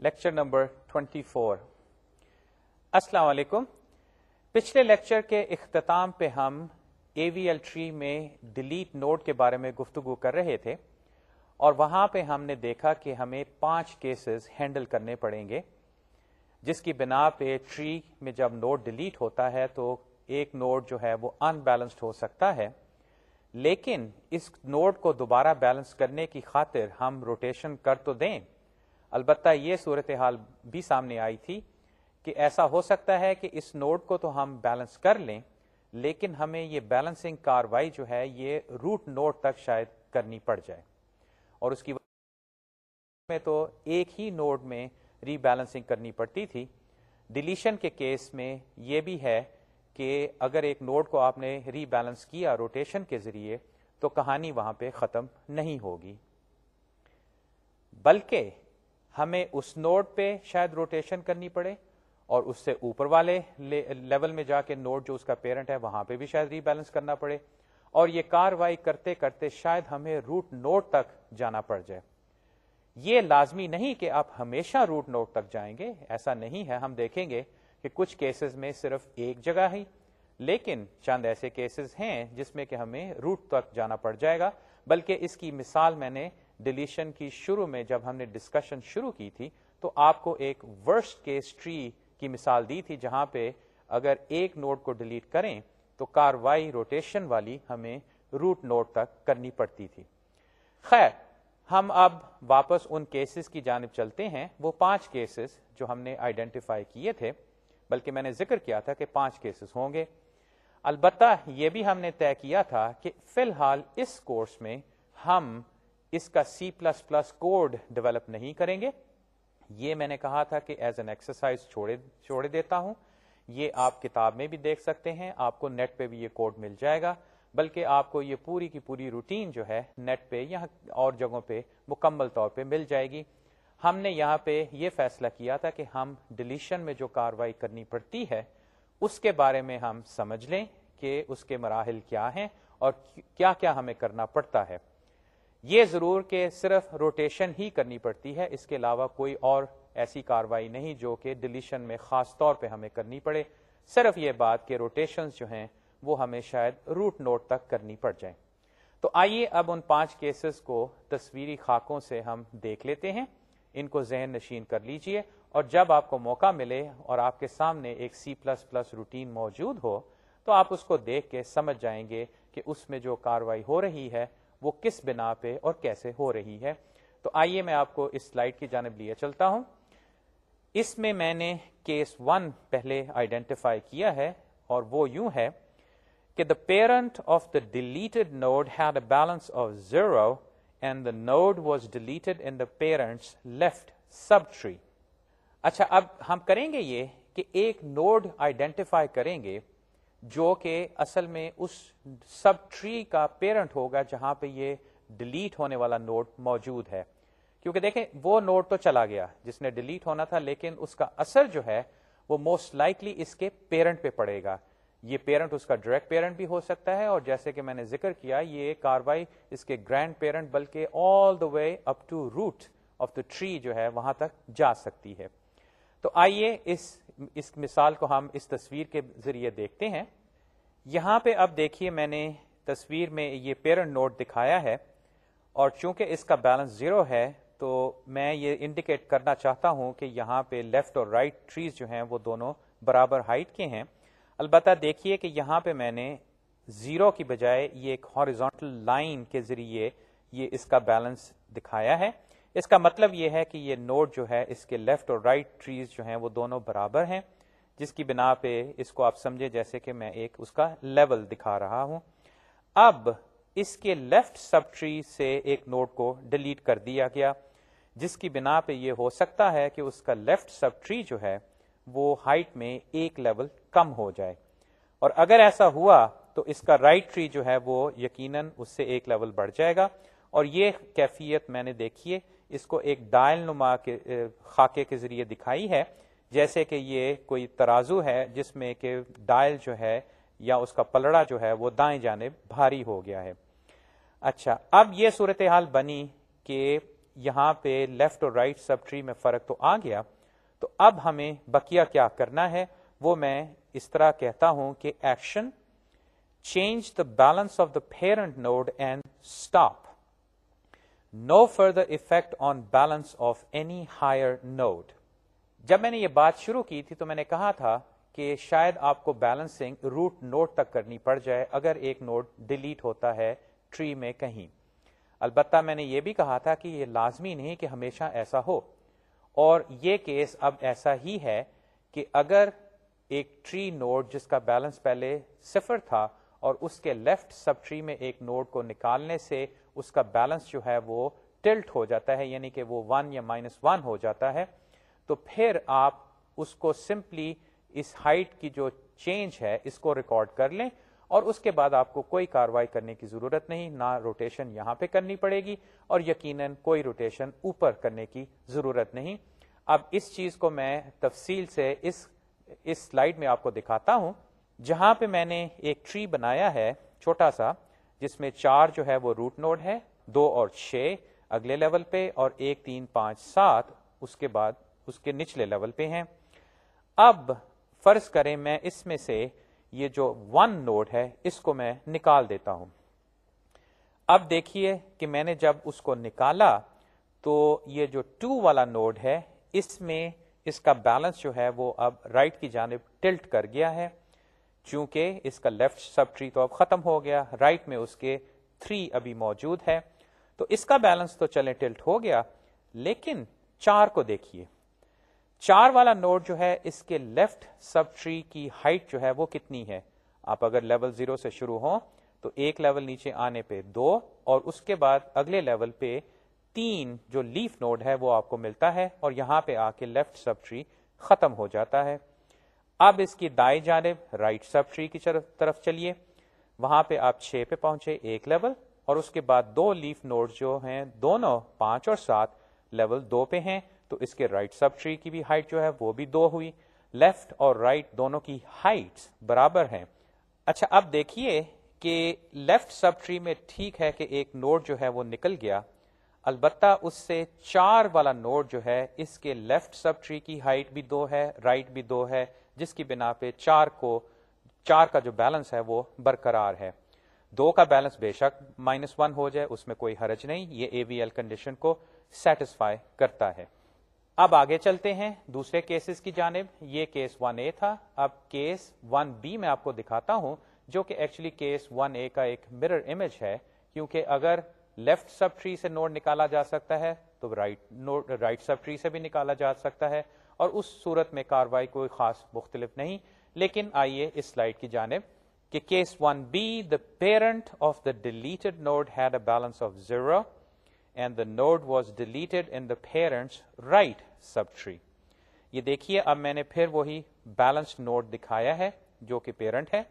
Lecture number 24 السلام علیکم پچھلے لیکچر کے اختتام پہ ہم اے وی ایل ٹری میں ڈیلیٹ نوڈ کے بارے میں گفتگو کر رہے تھے اور وہاں پہ ہم نے دیکھا کہ ہمیں پانچ کیسز ہینڈل کرنے پڑیں گے، جس کی بنا پہ ٹری میں جب نوڈ ڈیلیٹ ہوتا ہے تو ایک نوڈ جو ہے وہ ان بیلنسڈ ہو سکتا ہے۔ لیکن اس نوڈ کو دوبارہ بیلنس کرنے کی خاطر ہم روٹیشن کر تو دیں۔ البتہ یہ صورتحال بھی سامنے آئی تھی کہ ایسا ہو سکتا ہے کہ اس نوڈ کو تو ہم بیلنس کر لیں، لیکن ہمیں یہ بیلنسنگ کاروائی جو ہے، یہ روٹ نوڈ تک شاید کرنی پڑ جائے۔ اور اس کی میں تو ایک ہی نوڈ میں ری بیلنسنگ کرنی پڑتی تھی۔ ڈیلیشن کے کیس میں یہ بھی ہے کہ اگر ایک نوڈ کو آپ نے ری بیلنس کیا روٹیشن کے ذریعے، تو کہانی وہاں پہ ختم نہیں ہوگی۔ بلکہ ہمیں اس نوڈ پہ شاید روٹیشن کرنی پڑے اور اس سے اوپر والے لیول میں جا کے نوڈ جو اس کا پیرنٹ ہے وہاں پہ بھی شاید ری بیلنس کرنا پڑے اور یہ کاروائی کرتے کرتے شاید ہمیں روٹ نوڈ تک جانا پڑ جائے۔ یہ لازمی نہیں کہ آپ ہمیشہ روٹ نوڈ تک جائیں گے، ایسا نہیں ہے۔ ہم دیکھیں گے کہ کچھ کیسز میں صرف ایک جگہ ہی، لیکن چند ایسے کیسز ہیں جس میں کہ ہمیں روٹ تک جانا پڑ جائے گا۔ بلکہ اس کی مثال میں نے ڈلیشن کی شروع میں جب ہم نے ڈسکشن شروع کی تھی، تو آپ کو ایک ورسٹ کیس ٹری کی مثال دی تھی، جہاں پہ اگر ایک نوڈ کو ڈیلیٹ کریں، تو کاروائی روٹیشن والی ہمیں روٹ نوڈ تک کرنی پڑتی تھی۔ خیر، ہم اب واپس ان کیسز کی جانب چلتے ہیں۔ وہ پانچ کیسز جو ہم نے آئیڈینٹیفائی کیے تھے، بلکہ میں نے ذکر کیا تھا کہ پانچ کیسز ہوں گے۔ البتہ یہ بھی ہم نے طے کیا تھا کہ فی الحال اس کورس میں ہم اس کا C plus plus code develop نہیں کریں گے. یہ میں نے کہا تھا کہ ایز این ایکسرسائز چھوڑ دیتا ہوں. یہ آپ کتاب میں بھی دیکھ سکتے ہیں. آپ کو نیٹ پہ بھی یہ کوڈ مل جائے گا. بلکہ آپ کو یہ پوری کی پوری روٹین جو ہے نیٹ پہ یا اور جگہوں پہ مکمل طور پہ مل جائے گی. ہم نے یہاں پہ یہ فیصلہ کیا تھا کہ ہم ڈلیشن میں جو کاروائی کرنی پڑتی ہے، اس کے بارے میں ہم سمجھ لیں کہ اس کے مراحل کیا ہیں اور کیا کیا ہمیں کرنا پڑتا ہے۔ یہ ضرور کہ صرف روٹیشن ہی کرنی پڑتی ہے، اس کے علاوہ کوئی اور ایسی کاروائی نہیں جو کہ ڈلیشن میں خاص طور پہ ہمیں کرنی پڑے۔ صرف یہ بات کہ روٹیشن جو ہیں، وہ ہمیں شاید روٹ نوٹ تک کرنی پڑ جائیں۔ تو آئیے اب ان پانچ کیسز کو تصویری خاکوں سے ہم دیکھ لیتے ہیں۔ ان کو ذہن نشین کر لیجیے۔ اور جب آپ کو موقع ملے اور آپ کے سامنے ایک سی پلس پلس روٹین موجود ہو، تو آپ اس کو دیکھ کے سمجھ جائیں گے کہ اس میں جو کاروائی ہو رہی ہے وہ کس بنا پہ اور کیسے ہو رہی ہے۔ تو آئیے میں آپ کو اس سلائڈ کی جانب لیے چلتا ہوں۔ اس میں میں نے کیس ون پہلے آئیڈینٹیفائی کیا ہے اور وہ یوں ہے کہ the parent of the deleted node had a balance of zero and the node was deleted in the parent's left sub tree اچھا اب ہم کریں گے یہ کہ ایک نوڈ آئیڈینٹیفائی کریں گے جو کہ اصل میں اس سب ٹری کا پیرنٹ ہوگا جہاں پہ یہ ڈیلیٹ ہونے والا نوٹ موجود ہے۔ کیونکہ دیکھیں، وہ نوٹ تو چلا گیا، جس نے ڈیلیٹ ہونا تھا، لیکن اس کا اثر جو ہے، وہ موسٹ لائکلی اس کے پیرنٹ پہ پڑے گا۔ یہ پیرنٹ، اس کا ڈائریکٹ پیرنٹ بھی ہو سکتا ہے، اور جیسے کہ میں نے ذکر کیا، یہ کاروائی اس کے گرینڈ پیرنٹ بلکہ all the way up to root of the tree جو ہے، وہاں تک جا سکتی ہے۔ تو آئیے اس اس مثال کو ہم اس تصویر کے ذریعے دیکھتے ہیں۔ یہاں پہ اب دیکھیے میں نے تصویر میں یہ پیرنٹ نوٹ دکھایا ہے اور چونکہ اس کا بیلنس زیرو ہے تو میں یہ انڈیکیٹ کرنا چاہتا ہوں کہ یہاں پہ لیفٹ اور رائٹ right ٹریز جو ہیں وہ دونوں برابر ہائٹ کے ہیں۔ البتہ دیکھیے کہ یہاں پہ میں نے زیرو کی بجائے یہ ایک ہاریزونٹل لائن کے ذریعے یہ اس کا بیلنس دکھایا ہے۔ اس کا مطلب یہ ہے کہ یہ نوٹ جو ہے، اس کے لیفٹ اور رائٹ right ٹریز جو ہیں، وہ دونوں برابر ہیں، جس کی بنا پہ اس کو آپ سمجھے جیسے کہ میں ایک اس کا لیول دکھا رہا ہوں۔ اب اس کے لیفٹ سب ٹری سے ایک نوٹ کو ڈیلیٹ کر دیا گیا، جس کی بنا پہ یہ ہو سکتا ہے کہ اس کا لیفٹ سب ٹری جو ہے، وہ ہائٹ میں ایک لیول کم ہو جائے۔ اور اگر ایسا ہوا تو اس کا رائٹ right ٹری جو ہے، وہ یقیناً اس سے ایک لیول بڑھ جائے گا۔ اور یہ کیفیت میں نے دیکھیے اس کو ایک ڈائل نما کے خاکے کے ذریعے دکھائی ہے۔ جیسے کہ یہ کوئی ترازو ہے جس میں کہ ڈائل جو ہے یا اس کا پلڑا جو ہے وہ دائیں جانب بھاری ہو گیا ہے۔ اچھا اب یہ صورتحال بنی کہ یہاں پہ لیفٹ اور رائٹ سب ٹری میں فرق تو آ گیا۔ تو اب ہمیں بکیا کیا کرنا ہے؟ وہ میں اس طرح کہتا ہوں کہ action, change the balance of the parent node and stop no further effect on balance of any higher node جب میں نے یہ بات شروع کی تھی تو میں نے کہا تھا کہ شاید آپ کو بیلنسنگ روٹ نوڈ تک کرنی پڑ جائے اگر ایک نوڈ ڈیلیٹ ہوتا ہے ٹری میں کہیں۔ البتہ میں نے یہ بھی کہا تھا کہ یہ لازمی نہیں کہ ہمیشہ ایسا ہو۔ اور یہ کیس اب ایسا ہی ہے کہ اگر ایک ٹری نوڈ جس کا بیلنس پہلے صفر تھا اور اس کے لیفٹ سب ٹری میں ایک نوڈ کو نکالنے سے اس کا بیلنس جو ہے وہ ٹلٹ ہو جاتا ہے یعنی کہ وہ ون یا مائنس ون ہو جاتا ہے۔ تو پھر آپ اس کو سمپلی اس ہائٹ کی جو چینج ہے، اس کو ریکارڈ کر لیں اور اس کے بعد آپ کو کوئی کاروائی کرنے کی ضرورت نہیں، نہ روٹیشن یہاں پہ کرنی پڑے گی اور یقیناً کوئی روٹیشن اوپر کرنے کی ضرورت نہیں۔ اب اس چیز کو میں تفصیل سے اس اس سلائڈ میں آپ کو دکھاتا ہوں۔ جہاں پہ میں نے ایک ٹری بنایا ہے، چھوٹا سا جس میں چار جو ہے وہ روٹ نوڈ ہے، دو اور چھ اگلے لیول پہ اور ایک، تین، پانچ، سات اس کے بعد اس کے نچلے لیول پہ ہیں۔ اب فرض کریں میں اس میں سے یہ جو ون نوڈ ہے، اس کو میں نکال دیتا ہوں۔ اب دیکھیے کہ میں نے جب اس کو نکالا تو یہ جو ٹو والا نوڈ ہے، اس میں اس کا بیلنس جو ہے وہ اب رائٹ right کی جانب ٹلٹ کر گیا ہے۔ چونکہ اس کا لیفٹ سب ٹری تو اب ختم ہو گیا، رائٹ right میں اس کے تھری ابھی موجود ہے تو اس کا بیلنس تو چلے ٹلٹ ہو گیا، لیکن چار کو دیکھیے۔ چار والا نوڈ جو ہے، اس کے لیفٹ سب ٹری کی ہائٹ جو ہے وہ کتنی ہے؟ آپ اگر لیول زیرو سے شروع ہو تو ایک لیول نیچے آنے پہ دو، اور اس کے بعد اگلے لیول پہ تین جو لیف نوڈ ہے وہ آپ کو ملتا ہے، اور یہاں پہ آ کے لیفٹ سب ٹری ختم ہو جاتا ہے۔ اب اس کی دائیں جانب رائٹ سب ٹری کی طرف چلیے۔ وہاں پہ آپ چھ پہ پہنچے ایک لیول اور اس کے بعد دو لیف نوڈ جو ہیں، دونوں پانچ اور سات لیول دو پہ ہیں۔ تو اس کے رائٹ سب ٹری کی بھی ہائٹ جو ہے، وہ بھی دو ہوئی۔ لیفٹ اور رائٹ right دونوں کی ہائٹ برابر ہیں۔ اچھا اب دیکھیے کہ لیفٹ سب ٹری میں ٹھیک ہے کہ ایک نوڈ جو ہے وہ نکل گیا۔ البتہ اس سے چار والا نوڈ جو ہے، اس کے لیفٹ سب ٹری کی ہائٹ بھی دو ہے رائٹ right بھی دو ہے۔ جس کی بنا پہ چار کو چار کا جو بیلنس ہے وہ برقرار ہے۔ دو کا بیلنس بے شک مائنس ون ہو جائے، اس میں کوئی حرج نہیں، یہ اے وی ایل کنڈیشن کو سیٹسفائی کرتا ہے۔ اب آگے چلتے ہیں دوسرے کیسز کی جانب۔ یہ کیس ون اے تھا۔ اب کیس ون بی میں آپ کو دکھاتا ہوں، جو کہ ایکچولی کیس ون اے کا ایک مرر امیج ہے، کیونکہ اگر لیفٹ سب ٹری سے نوڈ نکالا جا سکتا ہے، تو رائٹ رائٹ سب ٹری سے بھی نکالا جا سکتا ہے۔ اور اس صورت میں کاروائی کوئی خاص مختلف نہیں، لیکن آئیے اس سلائڈ کی جانب کہ case one B the parent of the deleted node had a balance of zero and the node was deleted in the parent's right subtree یہ دیکھیے، اب میں نے پھر وہی بیلنس نوڈ دکھایا ہے جو کہ پیرنٹ ہے،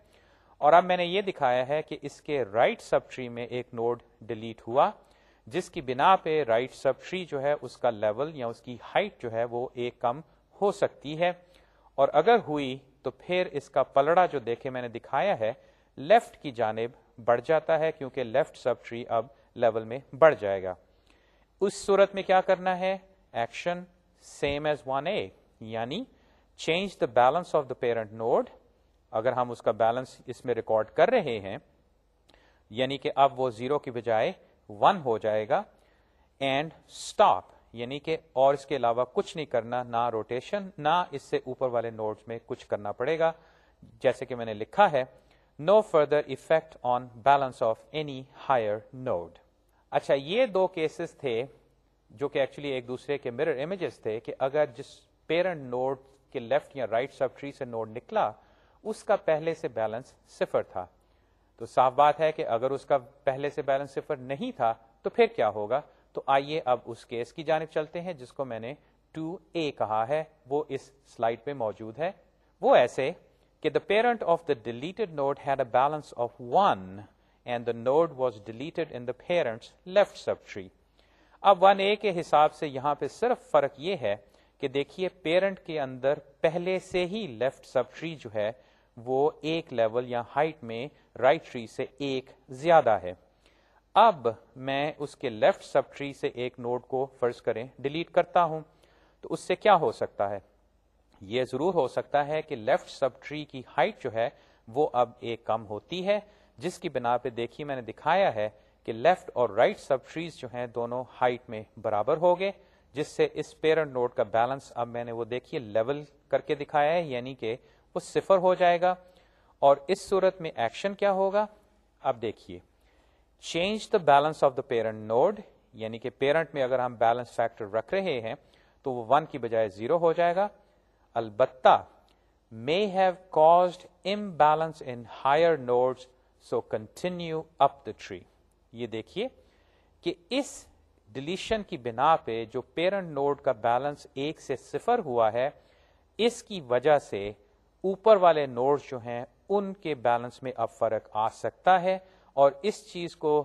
اور اب میں نے یہ دکھایا ہے کہ اس کے رائٹ سب ٹری میں ایک نوڈ ڈیلیٹ ہوا، جس کی بنا پہ رائٹ سب ٹری جو ہے، اس کا لیول یا اس کی ہائٹ جو ہے، وہ ایک کم ہو سکتی ہے۔ اور اگر ہوئی تو پھر اس کا پلڑا جو دیکھے میں نے دکھایا ہے لیفٹ کی جانب بڑھ جاتا ہے کیونکہ لیفٹ سب ٹری اب لیول میں بڑھ جائے گا۔ اس صورت میں کیا کرنا ہے؟ Action same as one A یعنی change the balance of the parent node اگر ہم اس کا بیلنس اس میں ریکارڈ کر رہے ہیں یعنی کہ اب وہ زیرو کی بجائے ون ہو جائے گا۔ اینڈ اسٹاپ یعنی کہ اور اس کے علاوہ کچھ نہیں کرنا، نہ روٹیشن نہ اس سے اوپر والے نوڈ میں کچھ کرنا پڑے گا۔ جیسے کہ میں نے لکھا ہے no further effect on balance of any higher node اچھا یہ دو کیسز تھے جو کہ ایکچولی ایک دوسرے کے مرر امیجز تھے کہ اگر جس پیرنٹ نوڈ کے لیفٹ یا رائٹ سب ٹری سے نوڈ نکلا، اس کا پہلے سے بیلنس صفر تھا۔ تو صاف بات ہے کہ اگر اس کا پہلے سے بیلنس صفر نہیں تھا، تو پھر کیا ہوگا؟ تو آئیے اب اس کیس کی جانب چلتے ہیں جس کو میں نے ٹو اے کہا ہے۔ وہ اس سلائڈ پہ موجود ہے۔ وہ ایسے کہ the parent of the deleted node had a balance of one and the node was deleted in the parent's left subtree اب ون اے کے حساب سے یہاں پہ صرف فرق یہ ہے کہ دیکھیے پیرنٹ کے اندر پہلے سے ہی لیفٹ سب ٹری جو ہے وہ ایک لیول یا ہائٹ میں رائٹ right ٹری سے ایک زیادہ ہے۔ اب میں اس کے لیفٹ سب ٹری سے ایک نوڈ کو فرض کریں ڈیلیٹ کرتا ہوں۔ تو اس سے کیا ہو سکتا ہے؟ یہ ضرور ہو سکتا ہے کہ لیفٹ سب ٹری کی ہائٹ جو ہے، وہ اب ایک کم ہوتی ہے، جس کی بنا پہ دیکھیے میں نے دکھایا ہے کہ لیفٹ اور رائٹ سب ٹریز جو ہیں دونوں ہائٹ میں برابر ہو گئے، جس سے اس پیرنٹ نوڈ کا بیلنس اب میں نے وہ دیکھیے لیول کر کے دکھایا ہے یعنی کہ وہ صفر ہو جائے گا۔ اور اس صورت میں ایکشن کیا ہوگا؟ اب دیکھیے۔ Change the balance of the parent node یعنی کہ پیرنٹ میں اگر ہم بیلنس فیکٹر رکھ رہے ہیں، تو وہ ون کی بجائے زیرو ہو جائے گا۔ البتہ may have caused imbalance in higher node so continue up the tree یہ دیکھیے کہ اس ڈلیشن کی بنا پہ جو پیرنٹ نوڈ کا بیلنس ایک سے صفر ہوا ہے، اس کی وجہ سے اوپر والے نوڈ جو ہیں، ان کے بیلنس میں اب فرق آ سکتا ہے۔ اور اس چیز کو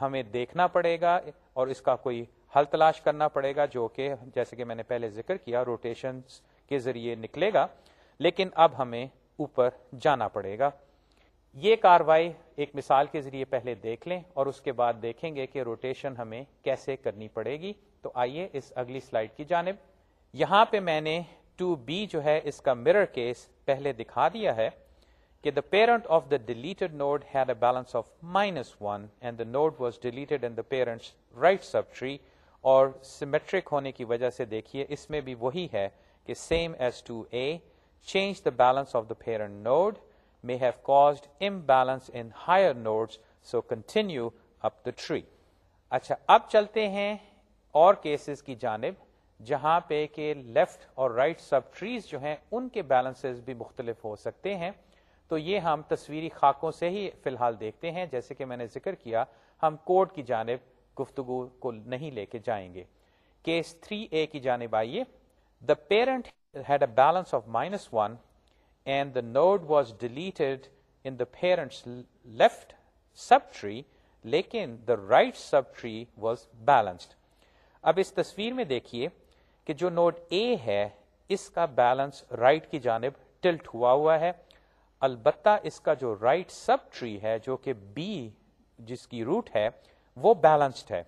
ہمیں دیکھنا پڑے گا اور اس کا کوئی حل تلاش کرنا پڑے گا جو کہ جیسے کہ میں نے پہلے ذکر کیا روٹیشن کے ذریعے نکلے گا، لیکن اب ہمیں اوپر جانا پڑے گا۔ یہ کاروائی ایک مثال کے ذریعے پہلے دیکھ لیں اور اس کے بعد دیکھیں گے کہ روٹیشن ہمیں کیسے کرنی پڑے گی۔ تو آئیے اس اگلی سلائڈ کی جانب۔ یہاں پہ میں نے ٹو بی جو ہے اس کا مرر کیس پہلے دکھا دیا ہے۔ کہ the parent of the deleted node had a balance of minus one and the node was deleted in the parent's right subtree اور سیمیٹرک ہونے کی وجہ سے دیکھیے اس میں بھی وہی ہے کہ same as two A change the balance of the parent node may have caused imbalance in higher nodes so continue up the tree. اچھا اب چلتے ہیں اور کیسز کی جانب، جہاں پہ کہ لیفٹ اور رائٹ سب ٹریز جو ہیں، ان کے بیلنس بھی مختلف ہو سکتے ہیں۔ تو یہ ہم تصویری خاکوں سے ہی فی الحال دیکھتے ہیں، جیسے کہ میں نے ذکر کیا، ہم کوڈ کی جانب گفتگو کو نہیں لے کے جائیں گے۔ کیس 3 اے کی جانب آئیے۔ The parent had a balance of minus one and the node was deleted in the parent's left subtree لیکن the right subtree was balanced اب اس تصویر میں دیکھیے کہ جو نوڈ اے ہے، اس کا بیلنس رائٹ right کی جانب ٹلٹ ہوا ہوا ہے۔ البتہ اس کا جو رائٹ سب ٹری ہے، جو کہ بی جس کی روٹ ہے، وہ بیلنسڈ ہے۔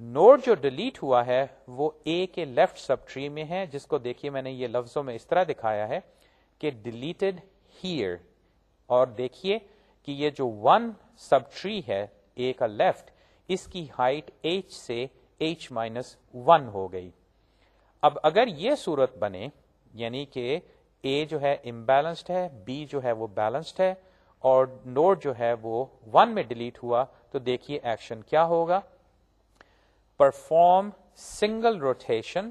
نوڈ جو ڈیلیٹ ہوا ہے، وہ اے کے لیفٹ سب ٹری میں ہے، جس کو دیکھیے میں نے یہ لفظوں میں اس طرح دکھایا ہے کہ ڈیلیٹڈ ہیئر اور دیکھیے کہ یہ جو ون سب ٹری ہے اے کا لیفٹ اس کی ہائٹ ایچ سے ایچ مائنس ون ہو گئی۔ اب اگر یہ صورت بنے یعنی کہ اے جو ہے امبیلنسڈ ہے بی جو ہے وہ بیلنسڈ ہے، اور نوٹ جو ہے وہ ون میں ڈیلیٹ ہوا، تو دیکھیے ایکشن کیا ہوگا. Perform single rotation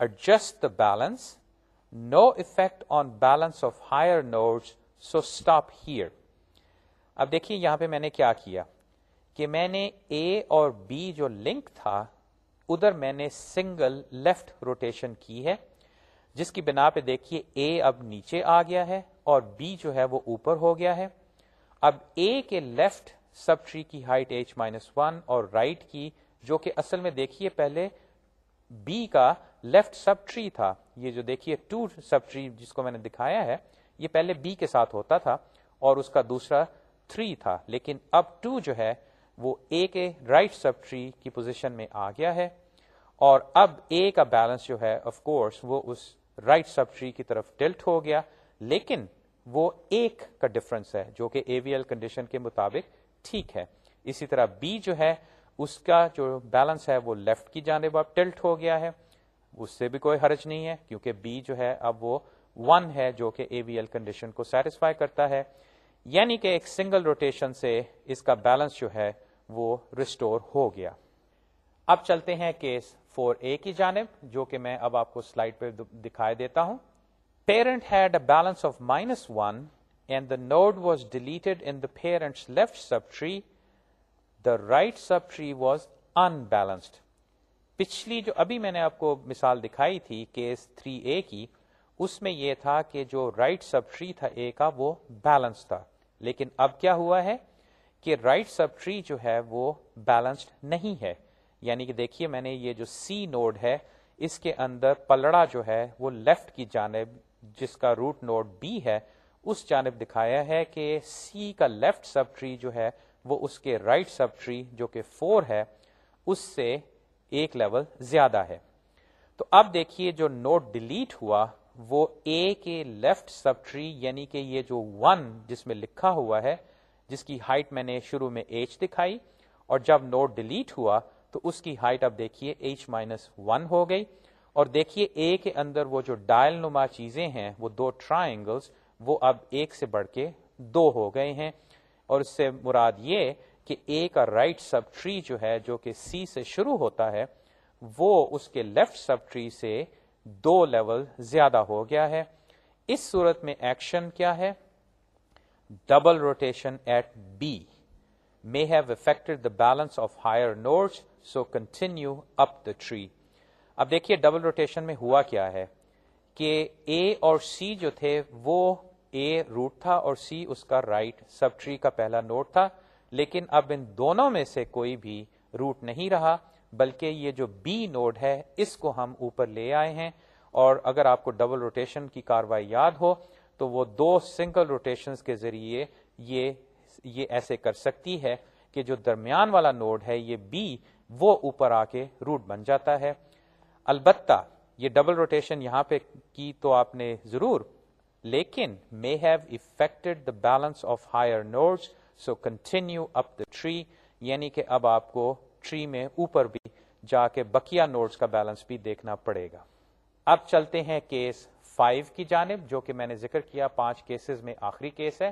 adjust the balance no effect on balance of higher node so stop here اب دیکھیے یہاں پہ میں نے کیا کیا؟ کہ میں نے اے اور بی جو لنک تھا، ادھر میں نے سنگل لیفٹ روٹیشن کی ہے جس کی بنا پہ دیکھیے اے اب نیچے آ گیا ہے اور بی جو ہے وہ اوپر ہو گیا ہے۔ اب اے کے لیفٹ سب ٹری کی ہائٹ ایچ مائنس ون اور رائٹ right کی جو کہ اصل میں دیکھیے پہلے بی کا لیفٹ سب ٹری تھا، یہ جو دیکھیے ٹو سب ٹری جس کو میں نے دکھایا ہے، یہ پہلے بی کے ساتھ ہوتا تھا اور اس کا دوسرا تھری تھا۔ لیکن اب ٹو جو ہے وہ اے کے رائٹ سب ٹری کی پوزیشن میں آ گیا ہے۔ اور اب اے کا بیلنس جو ہے آف کورس وہ اس رائٹ سب ٹری کی طرف ٹلٹ ہو گیا، لیکن وہ ایک کا ڈفرنس ہے جو کہ اے وی ایل کنڈیشن کے مطابق ٹھیک ہے۔ اسی طرح بی جو ہے، اس کا جو بیلنس ہے وہ لیفٹ کی جانب اب ٹلٹ ہو گیا ہے۔ اس سے بھی کوئی حرج نہیں ہے، کیونکہ بی جو ہے، اب وہ ون ہے جو کہ اے وی ایل کنڈیشن کو سیٹسفائی کرتا ہے۔ یعنی کہ ایک سنگل روٹیشن سے اس کا بیلنس جو ہے وہ ریسٹور ہو گیا۔ اب چلتے ہیں کیس فور اے کی جانب، جو کہ میں اب آپ کو سلائڈ پہ دکھائی دیتا ہوں۔ Parent had a balance of minus one and the node was deleted in the parent's left subtree the right subtree was unbalanced پچھلی جو ابھی میں نے آپ کو مثال دکھائی تھی کیس تھری اے کی، اس میں یہ تھا کہ جو رائٹ سب ٹری تھا اے کا، وہ بیلنس تھا۔ لیکن اب کیا ہوا ہے کہ رائٹ سب ٹری جو ہے، وہ بیلنسڈ نہیں ہے۔ یعنی کہ دیکھیے میں نے یہ جو سی نوڈ ہے، اس کے اندر پلڑا جو ہے، وہ لیفٹ کی جانب، جس کا روٹ نوڈ بی ہے، اس جانب دکھایا ہے کہ سی کا لیفٹ سب ٹری جو ہے، وہ اس کے رائٹ سب ٹری جو کہ فور ہے، اس سے ایک لیول زیادہ ہے۔ تو اب دیکھیے جو نوٹ ڈیلیٹ ہوا، وہ اے کے لیفٹ سب ٹری یعنی کہ یہ جو ون جس میں لکھا ہوا ہے، جس کی ہائٹ میں نے شروع میں ایچ دکھائی، اور جب نوٹ ڈیلیٹ ہوا تو اس کی ہائٹ اب دیکھیے ایچ مائنس ون ہو گئی اور دیکھیے اے کے اندر وہ جو ڈائل نما چیزیں ہیں، وہ دو ٹرائنگلز وہ اب ایک سے بڑھ کے دو ہو گئے ہیں۔ اور اس سے مراد یہ کہ اے کا رائٹ سب ٹری جو ہے، جو کہ سی سے شروع ہوتا ہے، وہ اس کے لیفٹ سب ٹری سے دو لیول زیادہ ہو گیا ہے۔ اس صورت میں ایکشن کیا ہے؟ Double rotation at B may have affected the balance of higher nodes so continue up the tree اب دیکھیے ڈبل روٹیشن میں ہوا کیا ہے کہ اے اور سی جو تھے وہ اے روٹ تھا اور سی اس کا رائٹ سب ٹری کا پہلا نوٹ تھا، لیکن اب ان دونوں میں سے کوئی بھی روٹ نہیں رہا، بلکہ یہ جو بی نوڈ ہے اس کو ہم اوپر لے آئے ہیں۔ اور اگر آپ کو ڈبل روٹیشن کی کاروائی یاد ہو، تو وہ دو سنگل روٹیشن کے ذریعے یہ یہ ایسے کر سکتی ہے کہ جو درمیان والا نوڈ ہے، یہ بی وہ اوپر آ کے روٹ بن جاتا ہے۔ البتہ یہ ڈبل روٹیشن یہاں پہ کی تو آپ نے ضرور، لیکن may have affected the balance of higher nodes so continue up the tree یعنی کہ اب آپ کو ٹری میں اوپر بھی جا کے بکیا نوڈس کا بیلنس بھی دیکھنا پڑے گا۔ اب چلتے ہیں کیس فائیو کی جانب، جو کہ میں نے ذکر کیا، پانچ کیسز میں آخری کیس ہے۔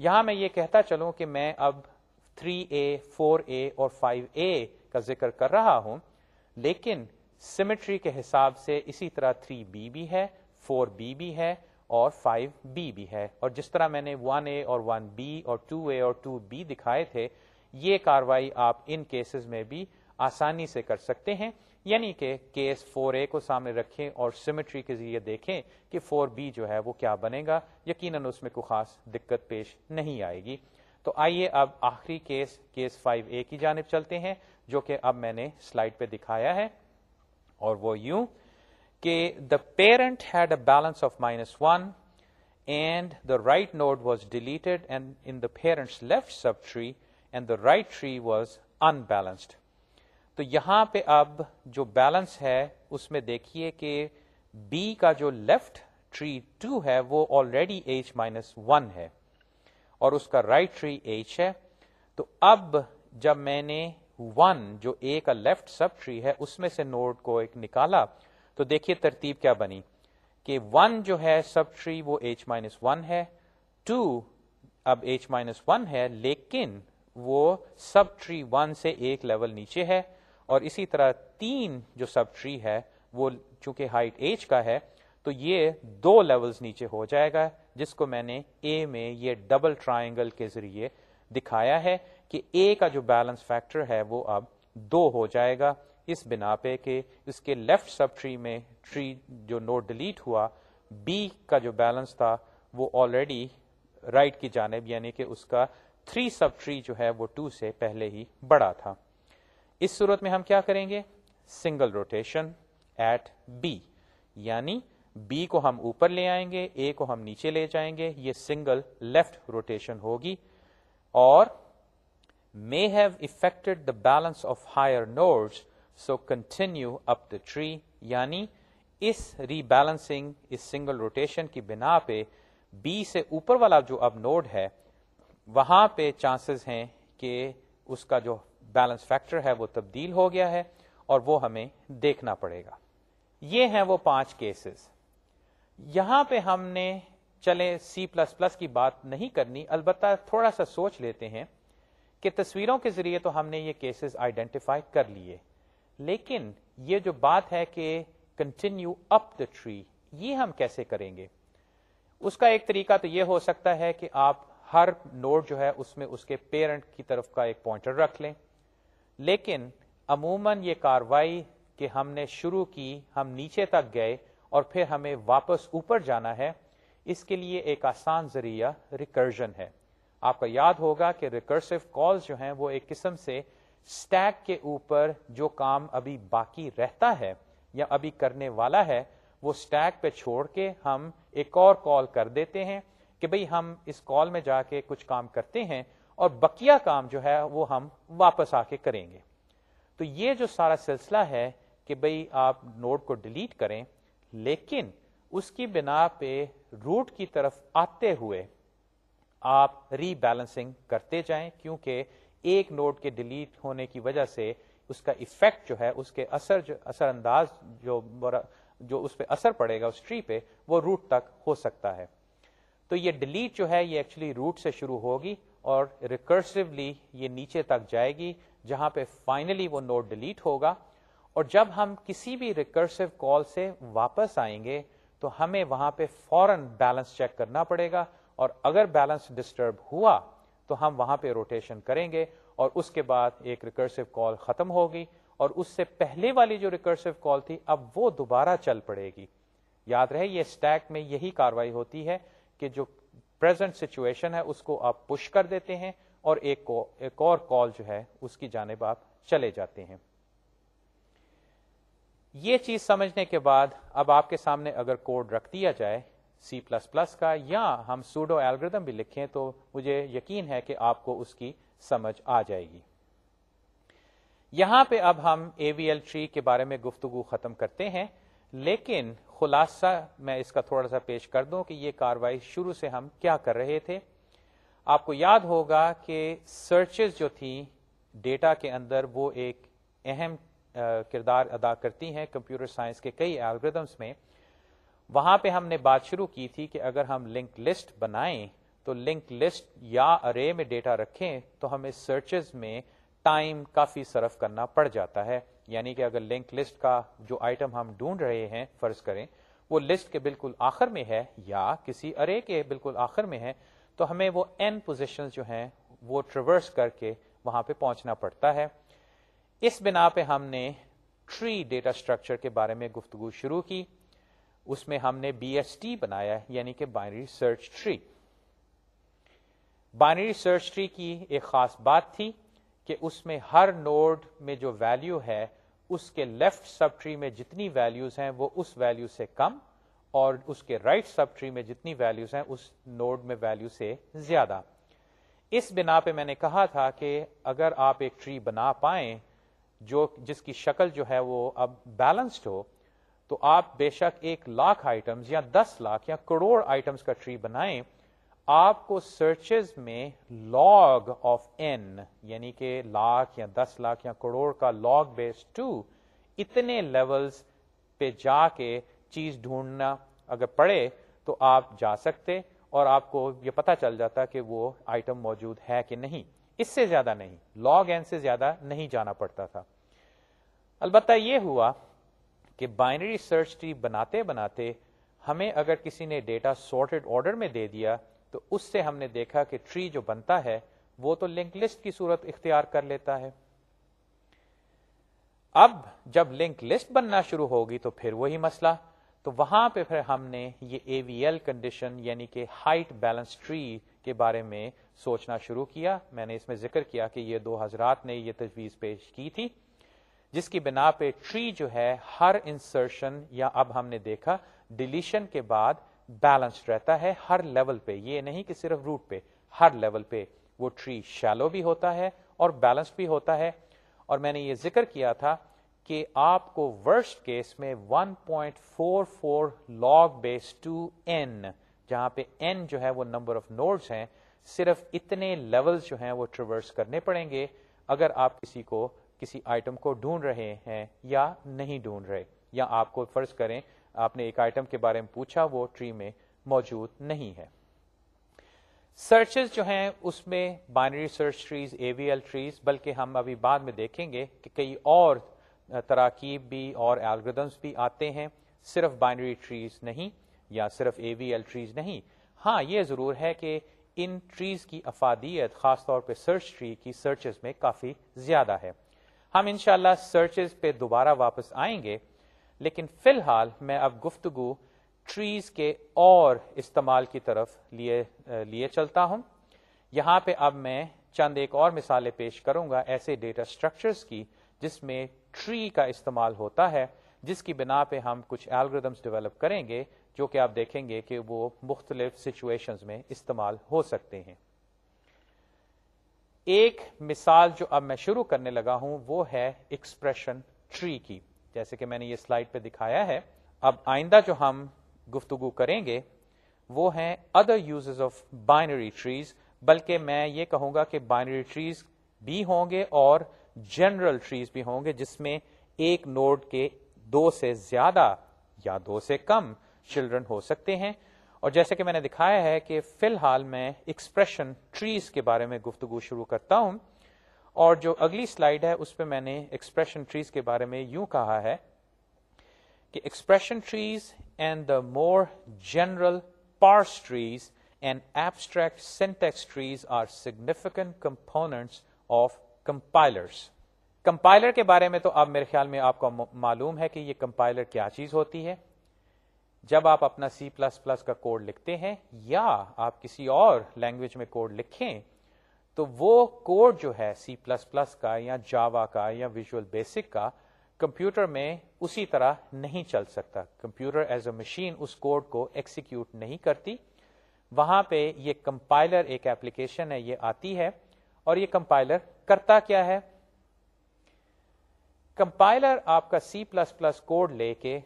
یہاں میں یہ کہتا چلوں کہ میں اب 3A, اے فور اے اور 5A اے کا ذکر کر رہا ہوں لیکن سیمیٹری کے حساب سے اسی طرح 3B بی بھی ہے 4B بی بھی ہے اور 5B بی بھی ہے۔ اور جس طرح میں نے 1A اے اور 1B بی اور 2A اے اور 2B بی دکھائے تھے یہ کاروائی آپ ان کیسز میں بھی آسانی سے کر سکتے ہیں۔ یعنی کہ کیس 4A اے کو سامنے رکھیں اور سیمیٹری کے ذریعے دیکھیں کہ 4B بی جو ہے وہ کیا بنے گا۔ یقیناً اس میں کوئی خاص دقت پیش نہیں آئے گی۔ تو آئیے اب آخری کیس کیس 5A اے کی جانب چلتے ہیں، جو کہ اب میں نے سلائڈ پہ دکھایا ہے۔ اور وہ یوں کہ the parent had a balance of minus one and the right node was deleted and in the parent's left subtree and the right tree was unbalanced تو یہاں پہ اب جو بیلنس ہے، اس میں دیکھیے کہ بی کا جو لیفٹ ٹری ٹو ہے، وہ آلریڈی ایچ مائنس ون ہے اور اس کا رائٹ ٹری ایچ ہے۔ تو اب جب میں نے ون جو اے کا لیفٹ سب ٹری ہے، اس میں سے نوڈ کو ایک نکالا، تو دیکھیے ترتیب کیا بنی۔ کہ ون جو ہے سب ٹری وہ ایچ مائنس ون ہے۔ ٹو اب ایچ مائنس ون ہے، لیکن وہ سب ٹری ون سے ایک لیول نیچے ہے۔ اور اسی طرح تین جو سب ٹری ہے، وہ چونکہ ہائٹ ایچ کا ہے، تو یہ دو لیولز نیچے ہو جائے گا، جس کو میں نے اے میں یہ ڈبل ٹرائنگل کے ذریعے دکھایا ہے کہ اے کا جو بیلنس فیکٹر ہے، وہ اب دو ہو جائے گا۔ اس بنا پہ کہ اس کے لیفٹ سب ٹری میں ٹری جو نوٹ ڈیلیٹ ہوا بی کا جو بیلنس تھا، وہ آلریڈی رائٹ right کی جانب یعنی کہ اس کا تھری سب ٹری جو ہے، وہ ٹو سے پہلے ہی بڑا تھا۔ اس صورت میں ہم کیا کریں گے؟ سنگل روٹیشن ایٹ بی یعنی بی کو ہم اوپر لے آئیں گے اے کو ہم نیچے لے جائیں گے، یہ سنگل لیفٹ روٹیشن ہوگی۔ اور may have affected the balance of higher nodes so continue up the tree. یعنی اس ری بیلنسنگ اس سنگل روٹیشن کی بنا پہ بی سے اوپر والا جو اب نوڈ ہے، وہاں پہ چانسز ہیں کہ اس کا جو بیلنس فیکٹر ہے، وہ تبدیل ہو گیا ہے اور وہ ہمیں دیکھنا پڑے گا۔ یہ ہیں وہ پانچ کیسز یہاں پہ ہم نے چلے سی پلس پلس کی بات نہیں کرنی، البتہ تھوڑا سا سوچ لیتے ہیں کہ تصویروں کے ذریعے تو ہم نے یہ کیسز آئیڈینٹیفائی کر لیے۔ لیکن یہ جو بات ہے کہ کنٹینیو اپ دا ٹری یہ ہم کیسے کریں گے؟ اس کا ایک طریقہ تو یہ ہو سکتا ہے کہ آپ ہر نوٹ جو ہے، اس میں اس کے پیرنٹ کی طرف کا ایک پوائنٹر رکھ لیں۔ لیکن عموماً یہ کاروائی کہ ہم نے شروع کی، ہم نیچے تک گئے اور پھر ہمیں واپس اوپر جانا ہے، اس کے لیے ایک آسان ذریعہ ریکرجن ہے۔ آپ کا یاد ہوگا کہ ریکرسو کالز جو ہیں وہ ایک قسم سے اسٹیک کے اوپر جو کام ابھی باقی رہتا ہے یا ابھی کرنے والا ہے، وہ اسٹیک پہ چھوڑ کے ہم ایک اور کال کر دیتے ہیں کہ بھئی ہم اس کال میں جا کے کچھ کام کرتے ہیں اور بقیہ کام جو ہے وہ ہم واپس آ کے کریں گے۔ تو یہ جو سارا سلسلہ ہے کہ بھئی آپ نوڈ کو ڈیلیٹ کریں، لیکن اس کی بنا پہ روٹ کی طرف آتے ہوئے آپ ری بیلنسنگ کرتے جائیں، کیونکہ ایک نوڈ کے ڈیلیٹ ہونے کی وجہ سے اس کا افیکٹ جو ہے، اس کے اثر جو، اثر انداز جو جو اس پہ اثر پڑے گا، اس ٹری پہ، وہ روٹ تک ہو سکتا ہے۔ تو یہ ڈیلیٹ جو ہے، یہ ایکچولی روٹ سے شروع ہوگی۔ اور ریکرسولی یہ نیچے تک جائے گی، جہاں پہ فائنلی وہ نوٹ ڈیلیٹ ہوگا۔ اور جب ہم کسی بھی ریکرسو کال سے واپس آئیں گے، تو ہمیں وہاں پہ فورن بیلنس چیک کرنا پڑے گا۔ اور اگر بیلنس ڈسٹرب ہوا، تو ہم وہاں پہ روٹیشن کریں گے۔ اور اس کے بعد ایک ریکرسو کال ختم ہوگی۔ اور اس سے پہلے والی جو ریکرسو کال تھی، اب وہ دوبارہ چل پڑے گی۔ یاد رہے، یہ اسٹیک میں یہی کاروائی ہوتی ہے کہ جو پرزینٹ سچویشن ہے، اس کو آپ پش کر دیتے ہیں اور ایک ایک اور کال جو ہے، اس کی جانب آپ چلے جاتے ہیں۔ یہ چیز سمجھنے کے بعد اب آپ کے سامنے اگر کوڈ رکھ دیا جائے سی پلس پلس کا، یا ہم سوڈو ایلگردم بھی لکھیں تو مجھے یقین ہے کہ آپ کو اس کی سمجھ آ جائے گی۔ یہاں پہ اب ہم اے وی ایل ٹری کے بارے میں گفتگو ختم کرتے ہیں، لیکن خلاصہ میں اس کا تھوڑا سا پیش کر دوں کہ یہ کاروائی شروع سے ہم کیا کر رہے تھے۔ آپ کو یاد ہوگا کہ سرچز جو تھی ڈیٹا کے اندر وہ ایک اہم کردار ادا کرتی ہیں کمپیوٹر سائنس کے کئی الگریدمس میں۔ وہاں پہ ہم نے بات شروع کی تھی کہ اگر ہم لنک لسٹ بنائیں تو لنک لسٹ یا ارے میں ڈیٹا رکھیں تو ہمیں سرچز میں ٹائم کافی صرف کرنا پڑ جاتا ہے۔ یعنی کہ اگر لنک لسٹ کا جو آئٹم ہم ڈھونڈ رہے ہیں، فرض کریں، وہ لسٹ کے بالکل آخر میں ہے یا کسی ارے کے بالکل آخر میں ہے، تو ہمیں وہ این پوزیشن جو ہیں، وہ ٹریورس کر کے وہاں پہ پہنچنا پڑتا ہے۔ اس بنا پہ ہم نے ٹری ڈیٹا اسٹرکچر کے بارے میں گفتگو شروع کی۔ اس میں ہم نے بی ایس ٹی بنایا یعنی کہ binary search tree binary search tree کی ایک خاص بات تھی کہ اس میں ہر نوڈ میں جو ویلو ہے اس کے لیفٹ سب ٹری میں جتنی ویلوز ہیں وہ اس ویلو سے کم اور اس کے رائٹ سب ٹری میں جتنی ویلوز ہیں اس نوڈ میں ویلو سے زیادہ۔ اس بنا پہ میں نے کہا تھا کہ اگر آپ ایک ٹری بنا پائیں جو جس کی شکل جو ہے وہ اب بیلنسڈ ہو، تو آپ بے شک ایک لاکھ آئٹمس یا دس لاکھ یا کروڑ آئٹمس کا ٹری بنائیں آپ کو سرچز میں لاگ آف این یعنی کہ لاکھ یا دس لاکھ یا کروڑ کا لاگ بیس ٹو اتنے لیولز پہ جا کے چیز ڈھونڈنا اگر پڑے تو آپ جا سکتے اور آپ کو یہ پتا چل جاتا کہ وہ آئٹم موجود ہے کہ نہیں۔ اس سے زیادہ نہیں۔ لاگ این سے زیادہ نہیں جانا پڑتا تھا۔ البتہ یہ ہوا کہ بائنری سرچ ٹری بناتے بناتے ہمیں اگر کسی نے ڈیٹا سارٹیڈ آرڈر میں دے دیا تو اس سے ہم نے دیکھا کہ ٹری جو بنتا ہے، وہ تو لنک لسٹ کی صورت اختیار کر لیتا ہے۔ اب جب لنک لسٹ بننا شروع ہوگی تو پھر وہی مسئلہ۔ تو وہاں پہ پھر ہم نے یہ اے وی ایل کنڈیشن یعنی کہ ہائٹ بیلنس ٹری کے بارے میں سوچنا شروع کیا۔ میں نے اس میں ذکر کیا کہ یہ دو حضرات نے یہ تجویز پیش کی تھی، جس کی بنا پہ ٹری جو ہے، ہر انسرشن یا اب ہم نے دیکھا ڈیلیشن کے بعد بیلنس رہتا ہے ہر لیول پہ۔ یہ نہیں کہ صرف روٹ پہ، ہر لیول پہ۔ وہ ٹری شیلو بھی ہوتا ہے اور بیلنس بھی ہوتا ہے۔ اور میں نے یہ ذکر کیا تھا کہ آپ کو ورسٹ کیس میں 1.44 لاگ بیس ٹو این جہاں پہ این جو ہے وہ نمبر آف نوڈز ہیں، صرف اتنے لیول جو ہیں وہ ٹریورس کرنے پڑیں گے۔ اگر آپ کسی کو، کسی آئٹم کو ڈھونڈ رہے ہیں یا نہیں ڈھونڈ رہے، یا آپ کو فرض کریں آپ نے ایک آئٹم کے بارے میں پوچھا، وہ ٹری میں موجود نہیں ہے۔ سرچز جو ہیں، اس میں binary search trees A V L trees بلکہ ہم ابھی بعد میں دیکھیں گے کہ کئی اور تراکیب بھی اور الگریدمس بھی آتے ہیں۔ صرف بائنری ٹریز نہیں، یا صرف اے وی ایل ٹریز نہیں۔ ہاں یہ ضرور ہے کہ ان ٹریز کی افادیت، خاص طور پہ سرچ ٹری کی سرچز میں کافی زیادہ ہے۔ ہم انشاءاللہ سرچز پہ دوبارہ واپس آئیں گے۔ لیکن فی الحال میں اب گفتگو ٹریز کے اور استعمال کی طرف لیے لیے چلتا ہوں۔ یہاں پہ اب میں چند ایک اور مثالیں پیش کروں گا ایسے ڈیٹا اسٹرکچرز کی جس میں ٹری کا استعمال ہوتا ہے، جس کی بنا پہ ہم کچھ الگریدمس ڈیولپ کریں گے جو کہ آپ دیکھیں گے کہ وہ مختلف سچویشنز میں استعمال ہو سکتے ہیں۔ ایک مثال جو اب میں شروع کرنے لگا ہوں وہ ہے ایکسپریشن ٹری کی۔ جیسے کہ میں نے یہ سلائڈ پہ دکھایا ہے، اب آئندہ جو ہم گفتگو کریں گے، وہ ہیں other uses of binary trees بلکہ میں یہ کہوں گا کہ بائنری ٹریز بھی ہوں گے اور جنرل ٹریز بھی ہوں گے، جس میں ایک نوڈ کے دو سے زیادہ یا دو سے کم چلڈرن ہو سکتے ہیں۔ اور جیسے کہ میں نے دکھایا ہے کہ فی الحال میں ایکسپریشن ٹریز کے بارے میں گفتگو شروع کرتا ہوں اور جو اگلی سلائیڈ ہے، اس پہ میں نے ایکسپریشن ٹریز کے بارے میں یوں کہا ہے کہ expression trees and the more general parse trees and abstract syntax trees are significant components of compilers compiler کے بارے میں تو اب میرے خیال میں آپ کو معلوم ہے کہ یہ کمپائلر کیا چیز ہوتی ہے؟ جب آپ اپنا سی پلس پلس کا کوڈ لکھتے ہیں یا آپ کسی اور لینگویج میں کوڈ لکھیں تو وہ کوڈ جو ہے سی پلس پلس کا یا جاوا کا یا ویژل بیسک کا کمپیوٹر میں اسی طرح نہیں چل سکتا۔ کمپیوٹر ایز اے مشین اس کوڈ کو ایکسیکیوٹ نہیں کرتی۔ وہاں پہ یہ کمپائلر ایک ایپلیکیشن ہے، یہ آتی ہے اور یہ کمپائلر کرتا کیا ہے؟ کمپائلر آپ کا سی پلس پلس کوڈ لے کے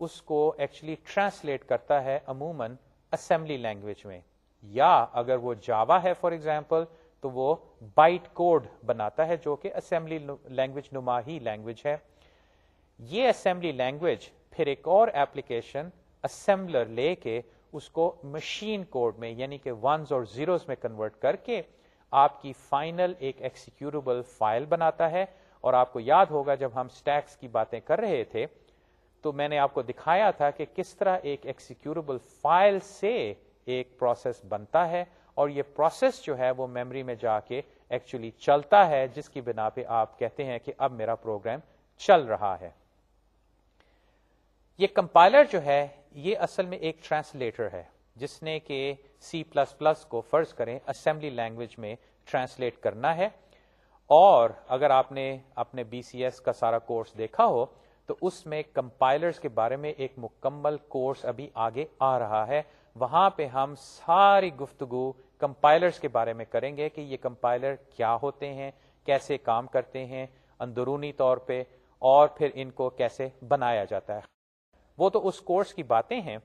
اس کو ایکچولی ٹرانسلیٹ کرتا ہے عموماً اسمبلی لینگویج میں۔ یا اگر وہ جاوا ہے فار ایگزامپل تو وہ بائٹ کوڈ بناتا ہے جو کہ اسمبلی لینگویج نما ہی لینگویج ہے۔ یہ اسمبلی لینگویج پھر ایک اور ایپلیکیشن اسمبلر لے کے اس کو مشین کوڈ میں یعنی کہ ونز اور زیروز میں کنورٹ کر کے آپ کی فائنل ایک ایکسیکیوربل فائل بناتا ہے۔ اور آپ کو یاد ہوگا جب ہم سٹیکس کی باتیں کر رہے تھے تو میں نے آپ کو دکھایا تھا کہ کس طرح ایک ایکسیکیوربل فائل سے ایک پروسیس بنتا ہے۔ اور یہ پروسیس جو ہے وہ میموری میں جا کے ایکچولی چلتا ہے، جس کی بنا پہ آپ کہتے ہیں کہ اب میرا پروگرام چل رہا ہے۔ یہ کمپائلر جو ہے، یہ اصل میں ایک ٹرانسلیٹر ہے، جس نے کہ سی پلس پلس کو فرض کریں اسمبلی لینگویج میں ٹرانسلیٹ کرنا ہے۔ اور اگر آپ نے اپنے بی سی ایس کا سارا کورس دیکھا ہو، تو اس میں کمپائلرز کے بارے میں ایک مکمل کورس ابھی آگے آ رہا ہے۔ وہاں پہ ہم ساری گفتگو کمپائلرز کے بارے میں کریں گے کہ یہ کمپائلر کیا ہوتے ہیں، کیسے کام کرتے ہیں اندرونی طور پہ، اور پھر ان کو کیسے بنایا جاتا ہے۔ وہ تو اس کورس کی باتیں ہیں،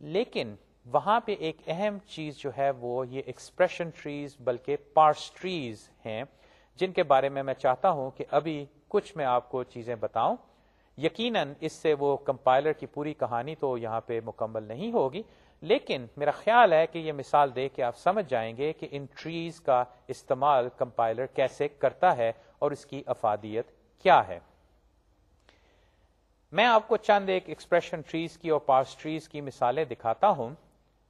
لیکن وہاں پہ ایک اہم چیز جو ہے وہ یہ ایکسپریشن ٹریز بلکہ پارس ٹریز ہیں، جن کے بارے میں میں چاہتا ہوں کہ ابھی کچھ میں آپ کو چیزیں بتاؤں۔ یقیناً اس سے وہ کمپائلر کی پوری کہانی تو یہاں پہ مکمل نہیں ہوگی، لیکن میرا خیال ہے کہ یہ مثال دے کے آپ سمجھ جائیں گے کہ ان ٹریز کا استعمال کمپائلر کیسے کرتا ہے اور اس کی افادیت کیا ہے۔ میں آپ کو چند ایک ایکسپریشن ٹریز کی اور پارس ٹریز کی مثالیں دکھاتا ہوں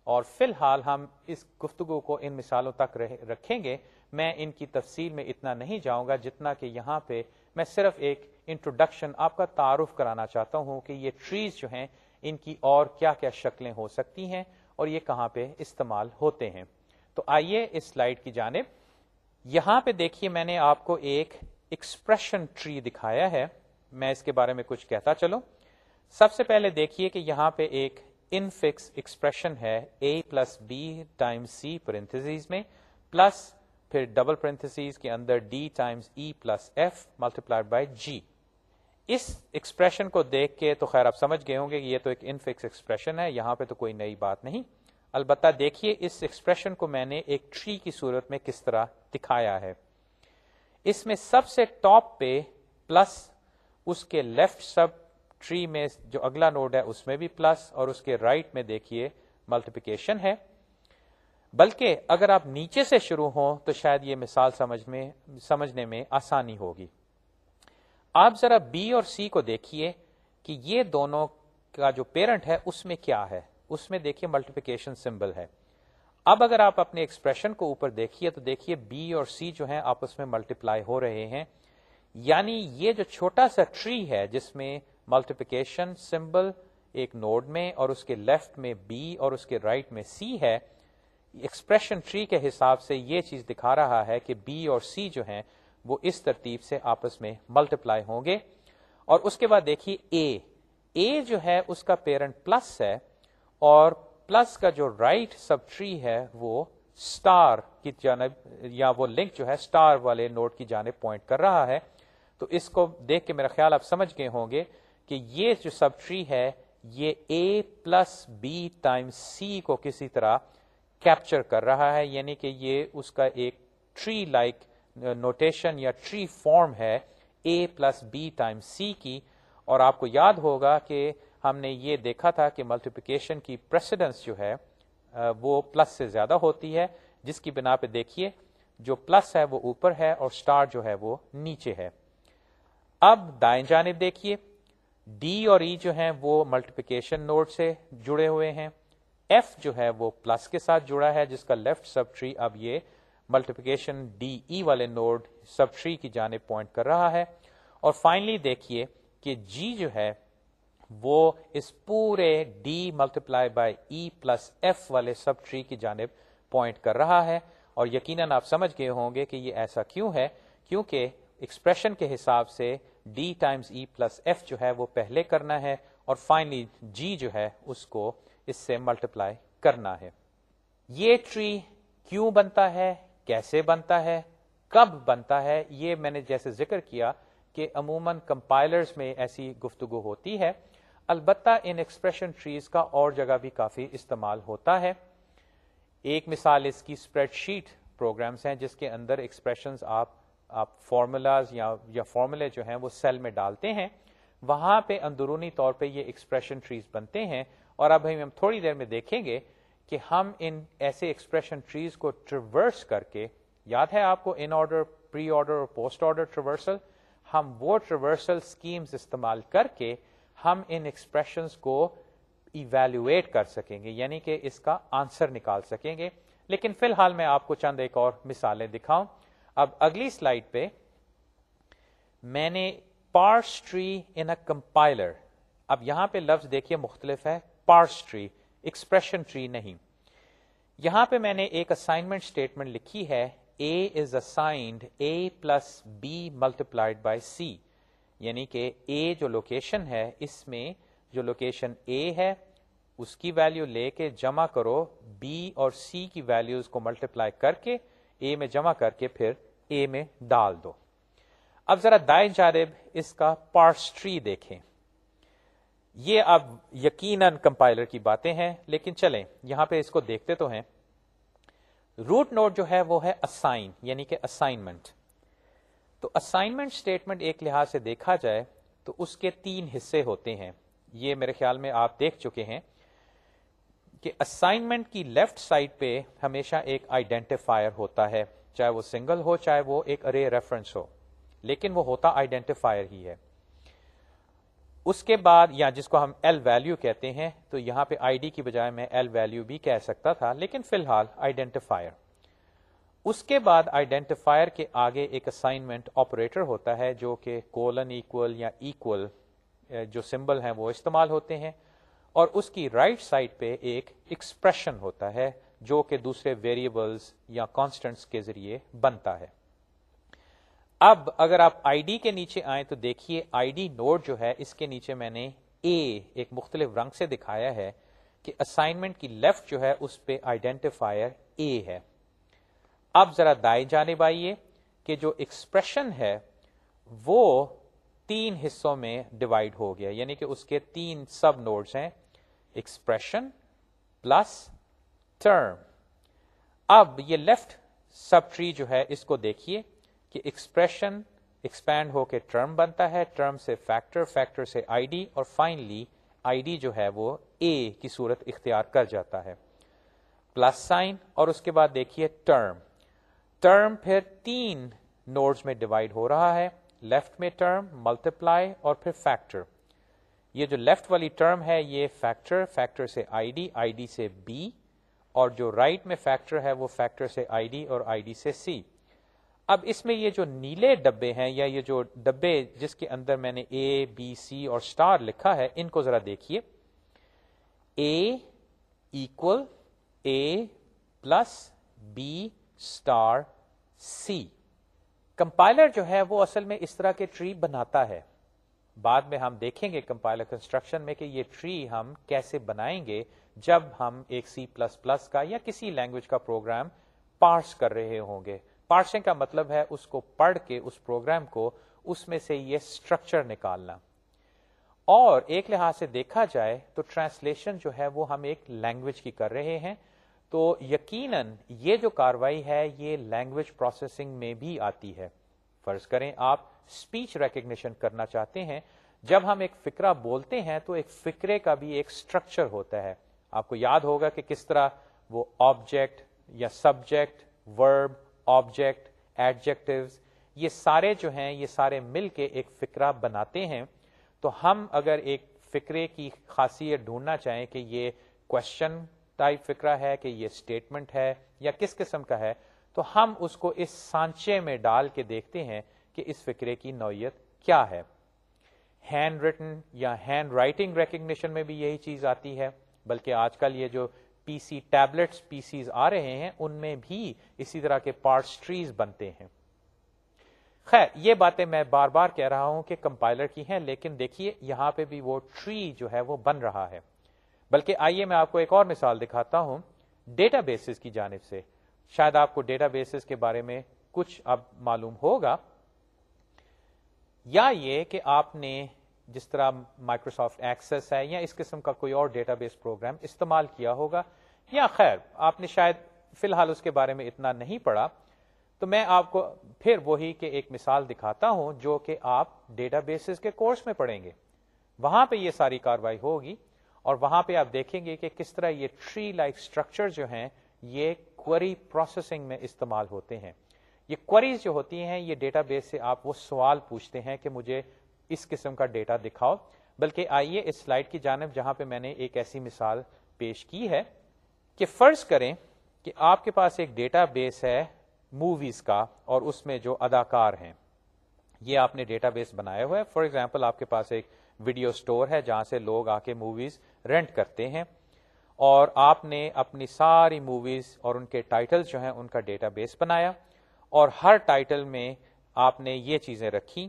اور فی الحال ہم اس گفتگو کو ان مثالوں تک رکھیں گے۔ میں ان کی تفصیل میں اتنا نہیں جاؤں گا جتنا کہ یہاں پہ میں صرف ایک انٹروڈکشن آپ کا تعارف کرانا چاہتا ہوں کہ یہ ٹریز جو ہیں، ان کی اور کیا کیا شکلیں ہو سکتی ہیں اور یہ کہاں پہ استعمال ہوتے ہیں۔ تو آئیے اس سلائڈ کی جانب۔ یہاں پہ دیکھیے میں نے آپ کو ایک ایکسپریشن ٹری دکھایا ہے۔ میں اس کے بارے میں کچھ کہتا چلو سب سے پہلے دیکھیے کہ یہاں پہ ایک انفکس ایکسپریشن ہے A plus B time C parenthesis میں پلس پھر ڈبل پرنتھس کے اندر D times E plus F multiplied by G us expression کو دیکھ کے تو خیر آپ سمجھ گئے ہوں گے کہ یہ تو ایک انفکس ایکسپریشن ہے، یہاں پہ تو کوئی نئی بات نہیں۔ البتہ دیکھیے اس ایکسپریشن کو میں نے ایک ٹری کی صورت میں کس طرح دکھایا ہے۔ اس میں سب سے ٹاپ پہ پلس اس کے لیفٹ سب ٹری میں جو اگلا نوڈ ہے، اس میں بھی پلس اور اس کے رائٹ right میں دیکھیے ملٹیپیکیشن ہے۔ بلکہ اگر آپ نیچے سے شروع ہوں تو شاید یہ مثال سمجھ میں، سمجھنے میں آسانی ہوگی۔ آپ ذرا بی اور سی کو دیکھیے کہ یہ دونوں کا جو پیرنٹ ہے، اس میں کیا ہے؟ اس میں دیکھیے ملٹیپیکیشن سمبل ہے۔ اب اگر آپ اپنے ایکسپریشن کو اوپر دیکھیے تو دیکھیے بی اور سی جو ہے آپس میں ملٹیپلائی ہو رہے ہیں۔ یعنی یہ جو چھوٹا سا ٹری ہے، جس میں ملٹیپیکیشن سمبل ایک نوڈ میں اور اس کے لیفٹ میں بی اور اس کے رائٹ right میں سی ہے ایکسپریشن ٹری کے حساب سے یہ چیز دکھا رہا ہے کہ بی اور سی جو ہیں وہ اس ترتیب سے آپس میں ملٹیپلائی ہوں گے۔ اور اس کے بعد دیکھیے اے اے جو ہے اس کا پیرنٹ پلس ہے اور پلس کا جو رائٹ سب ٹری ہے وہ اسٹار کی جانب یا وہ لنک جو ہے اسٹار والے نوٹ کی جانب پوائنٹ کر رہا ہے۔ تو اس کو دیکھ کے میرا خیال آپ سمجھ گئے ہوں گے کہ یہ جو سب ٹری ہے یہ A plus B time C کو کسی طرح کیپچر کر رہا ہے۔ یعنی کہ یہ اس کا ایک ٹری لائک نوٹیشن یا ٹری فارم ہے A plus B time C کی، اور آپ کو یاد ہوگا کہ ہم نے یہ دیکھا تھا کہ ملٹیپلیکیشن کی پریسیڈنس جو ہے وہ پلس سے زیادہ ہوتی ہے، جس کی بنا پہ دیکھیے، جو پلس ہے وہ اوپر ہے اور اسٹار جو ہے وہ نیچے ہے۔ اب دائیں جانب دیکھیے ڈی اور ای e جو ہیں وہ ملٹیپیکیشن نوڈ سے جڑے ہوئے ہیں۔ ایف جو ہے وہ پلس کے ساتھ جڑا ہے، جس کا لیفٹ سب ٹری اب یہ ملٹیپیکیشن ڈی ای والے نوڈ سب ٹری کی جانب پوائنٹ کر رہا ہے۔ اور فائنلی دیکھیے کہ جی جو ہے وہ اس پورے D multiply by E plus F والے سب ٹری کی جانب پوائنٹ کر رہا ہے۔ اور یقیناً آپ سمجھ گئے ہوں گے کہ یہ ایسا کیوں ہے؟ کیونکہ ایکسپریشن کے حساب سے D times E plus F جو ہے وہ پہلے کرنا ہے اور فائنلی جی جو ہے اس کو اس سے ملٹیپلائی کرنا ہے۔ یہ ٹری کیوں بنتا ہے؟ کیسے بنتا ہے، کب بنتا ہے، یہ میں نے جیسے ذکر کیا کہ عموماً کمپائلرز میں ایسی گفتگو ہوتی ہے۔ البتہ ان ایکسپریشن ٹریز کا اور جگہ بھی کافی استعمال ہوتا ہے۔ ایک مثال اس کی اسپریڈ شیٹ پروگرامس ہیں جس کے اندر ایکسپریشنز آپ آپ فارمولاز یا یا فارمولے جو ہیں وہ سیل میں ڈالتے ہیں۔ وہاں پہ اندرونی طور پہ یہ ایکسپریشن ٹریز بنتے ہیں اور اب ہم تھوڑی دیر میں دیکھیں گے کہ ہم ان ایسے ایکسپریشن ٹریز کو ٹریورس کر کے، یاد ہے آپ کو ان آرڈر پری آرڈر اور پوسٹ آرڈر ٹریورسل ہم وہ ٹریورسل اسکیمز استعمال کر کے ہم ان ایکسپریشنز کو ایویلویٹ کر سکیں گے یعنی کہ اس کا آنسر نکال سکیں گے۔ لیکن فی الحال میں آپ کو چند ایک اور مثالیں دکھاؤں۔ اب اگلی سلائڈ پہ میں نے پارس ٹری ان اے کمپائلر اب یہاں پہ لفظ دیکھیے مختلف ہے۔ پارس ٹری ایکسپریشن ٹری نہیں۔ یہاں پہ میں نے ایک اسائنمنٹ اسٹیٹمنٹ لکھی ہے A is assigned A plus B multiplied by C یعنی کہ اے جو لوکیشن ہے، اس میں جو لوکیشن اے ہے، اس کی ویلو لے کے جمع کرو بی اور سی کی ویلوز کو ملٹیپلائی کر کے اے میں جمع کر کے پھر اے میں ڈال دو۔ اب ذرا دائیں جانب اس کا پارس ٹری دیکھیں۔ یہ اب یقیناً کمپائلر کی باتیں ہیں، لیکن چلیں، یہاں پہ اس کو دیکھتے تو ہیں۔ روٹ نوٹ جو ہے وہ ہے اسائن یعنی کہ اسائنمنٹ تو اسائنمنٹ اسٹیٹمنٹ ایک لحاظ سے دیکھا جائے تو اس کے تین حصے ہوتے ہیں۔ یہ میرے خیال میں آپ دیکھ چکے ہیں کہ اسائنمنٹ کی لیفٹ سائڈ پہ ہمیشہ ایک آئیڈینٹیفائر ہوتا ہے، چاہے وہ سنگل ہو، چاہے وہ ایک ارے ریفرنس ہو، لیکن وہ ہوتا آئیڈینٹیفائر ہی ہے۔ اس کے بعد یا جس کو ہم ایل ویلو کہتے ہیں، تو یہاں پہ آئی ڈی کی بجائے میں ایل ویلو بھی کہہ سکتا تھا، لیکن فی الحال آئیڈینٹیفائر اس کے بعد آئیڈینٹیفائر کے آگے ایک اسائنمنٹ آپریٹر ہوتا ہے، جو کہ کولن ایکول یا ایکول جو سمبل ہیں، وہ استعمال ہوتے ہیں۔ اور اس کی رائٹ right سائڈ پہ ایک ایکسپریشن ہوتا ہے، جو کہ دوسرے ویریبلس یا کانسٹنٹس کے ذریعے بنتا ہے۔ اب اگر آپ آئی ڈی کے نیچے آئیں تو دیکھیے آئی ڈی نوڈ جو ہے، اس کے نیچے میں نے اے ایک مختلف رنگ سے دکھایا ہے کہ اسائنمنٹ کی لیفٹ جو ہے، اس پہ آئیڈینٹیفائر اے ہے۔ اب ذرا دائیں جانب آئیے کہ جو ایکسپریشن ہے، وہ تین حصوں میں ڈیوائڈ ہو گیا یعنی کہ اس کے تین سب نوڈز ہیں۔ ایکسپریشن پلس ٹرم اب یہ لیفٹ سب ٹری جو ہے، اس کو دیکھیے۔ کہ ایکسپریشن ایکسپینڈ ہو کے ٹرم بنتا ہے ٹرم سے فیکٹر فیکٹر سے آئی ڈی اور فائنلی آئی ڈی جو ہے وہ اے کی صورت اختیار کر جاتا ہے۔ پلس سائن اور اس کے بعد دیکھیے ٹرم ٹرم پھر تین نوڈز میں ڈیوائڈ ہو رہا ہے۔ لیفٹ میں ٹرم ملٹیپلائی اور پھر فیکٹر یہ جو لیفٹ والی ٹرم ہے، یہ فیکٹر فیکٹر سے آئی ڈی آئی ڈی سے بی اور جو رائٹ right میں فیکٹر ہے، وہ فیکٹر سے آئی ڈی اور آئی ڈی سے سی اب اس میں یہ جو نیلے ڈبے ہیں یا یہ جو ڈبے جس کے اندر میں نے اے بی سی اور اسٹار لکھا ہے، ان کو ذرا دیکھیے۔ A equal A plus B star C compiler جو ہے وہ اصل میں اس طرح کے ٹری بناتا ہے۔ بعد میں ہم دیکھیں گے کمپائلر کنسٹرکشن میں کہ یہ ٹری ہم کیسے بنائیں گے جب ہم ایک سی پلس پلس کا یا کسی لینگویج کا پروگرام پارس کر رہے ہوں گے۔ پارسنگ کا مطلب ہے اس کو پڑھ کے، اس پروگرام کو، اس میں سے یہ اسٹرکچر نکالنا۔ اور ایک لحاظ سے دیکھا جائے تو ٹرانسلیشن جو ہے وہ ہم ایک لینگویج کی کر رہے ہیں۔ تو یقیناً یہ جو کاروائی ہے، یہ لینگویج پروسیسنگ میں بھی آتی ہے۔ فرض کریں آپ اسپیچ ریکگنیشن کرنا چاہتے ہیں۔ جب ہم ایک فکرہ بولتے ہیں تو ایک فکرے کا بھی ایک اسٹرکچر ہوتا ہے۔ آپ کو یاد ہوگا کہ کس طرح وہ آبجیکٹ یا سبجیکٹ ورب آبجیکٹ ایڈجیکٹو یہ سارے جو ہیں، یہ سارے مل کے ایک فکرہ بناتے ہیں۔ تو ہم اگر ایک فکرے کی خاصیت ڈھونڈنا چاہیں کہ یہ کوشچن ٹائپ فکرہ ہے، کہ یہ اسٹیٹمنٹ ہے یا کس قسم کا ہے، تو ہم اس کو اس سانچے میں ڈال کے دیکھتے ہیں کہ اس فکرے کی نوعیت کیا ہے۔ ہینڈ ریٹن یا ہینڈ رائٹنگ ریکگنیشن میں بھی یہی چیز آتی ہے، بلکہ آج کل یہ جو پی سی ٹیبلٹس پی سیز آ رہے ہیں، ان میں بھی اسی طرح کے پارٹس ٹریز بنتے ہیں۔ خیر، یہ باتیں میں بار بار کہہ رہا ہوں کہ کمپائلر کی ہیں، لیکن دیکھیے، یہاں پہ بھی وہ ٹری جو ہے وہ بن رہا ہے۔ بلکہ آئیے میں آپ کو ایک اور مثال دکھاتا ہوں ڈیٹا بیسز کی جانب سے۔ شاید آپ کو ڈیٹا بیسز کے بارے میں کچھ اب معلوم ہوگا۔ یا یہ کہ آپ نے جس طرح مائکروسافٹ ایکسس ہے یا اس قسم کا کوئی اور ڈیٹا بیس پروگرام استعمال کیا ہوگا، یا خیر، آپ نے شاید فی الحال اس کے بارے میں اتنا نہیں پڑھا، تو میں آپ کو پھر وہی کہ ایک مثال دکھاتا ہوں جو کہ آپ ڈیٹا بیسز کے کورس میں پڑھیں گے۔ وہاں پہ یہ ساری کاروائی ہوگی اور وہاں پہ آپ دیکھیں گے کہ کس طرح یہ ٹری لائک اسٹرکچر جو ہیں، یہ کوری پروسیسنگ میں استعمال ہوتے ہیں۔ یہ کوریز جو ہوتی ہیں، یہ ڈیٹا بیس سے آپ وہ سوال پوچھتے ہیں کہ مجھے اس قسم کا ڈیٹا دکھاؤ۔ بلکہ آئیے اس سلائڈ کی جانب جہاں پہ میں نے ایک ایسی مثال پیش کی ہے کہ فرض کریں کہ آپ کے پاس ایک ڈیٹا بیس ہے موویز کا اور اس میں جو اداکار ہیں۔ یہ آپ نے ڈیٹا بیس بنایا ہوا ہے۔ فار ایگزامپل آپ کے پاس ایک ویڈیو سٹور ہے جہاں سے لوگ آ کے موویز رینٹ کرتے ہیں اور آپ نے اپنی ساری موویز اور ان کے ٹائٹل جو ہیں ان کا ڈیٹا بیس بنایا اور ہر ٹائٹل میں آپ نے یہ چیزیں رکھی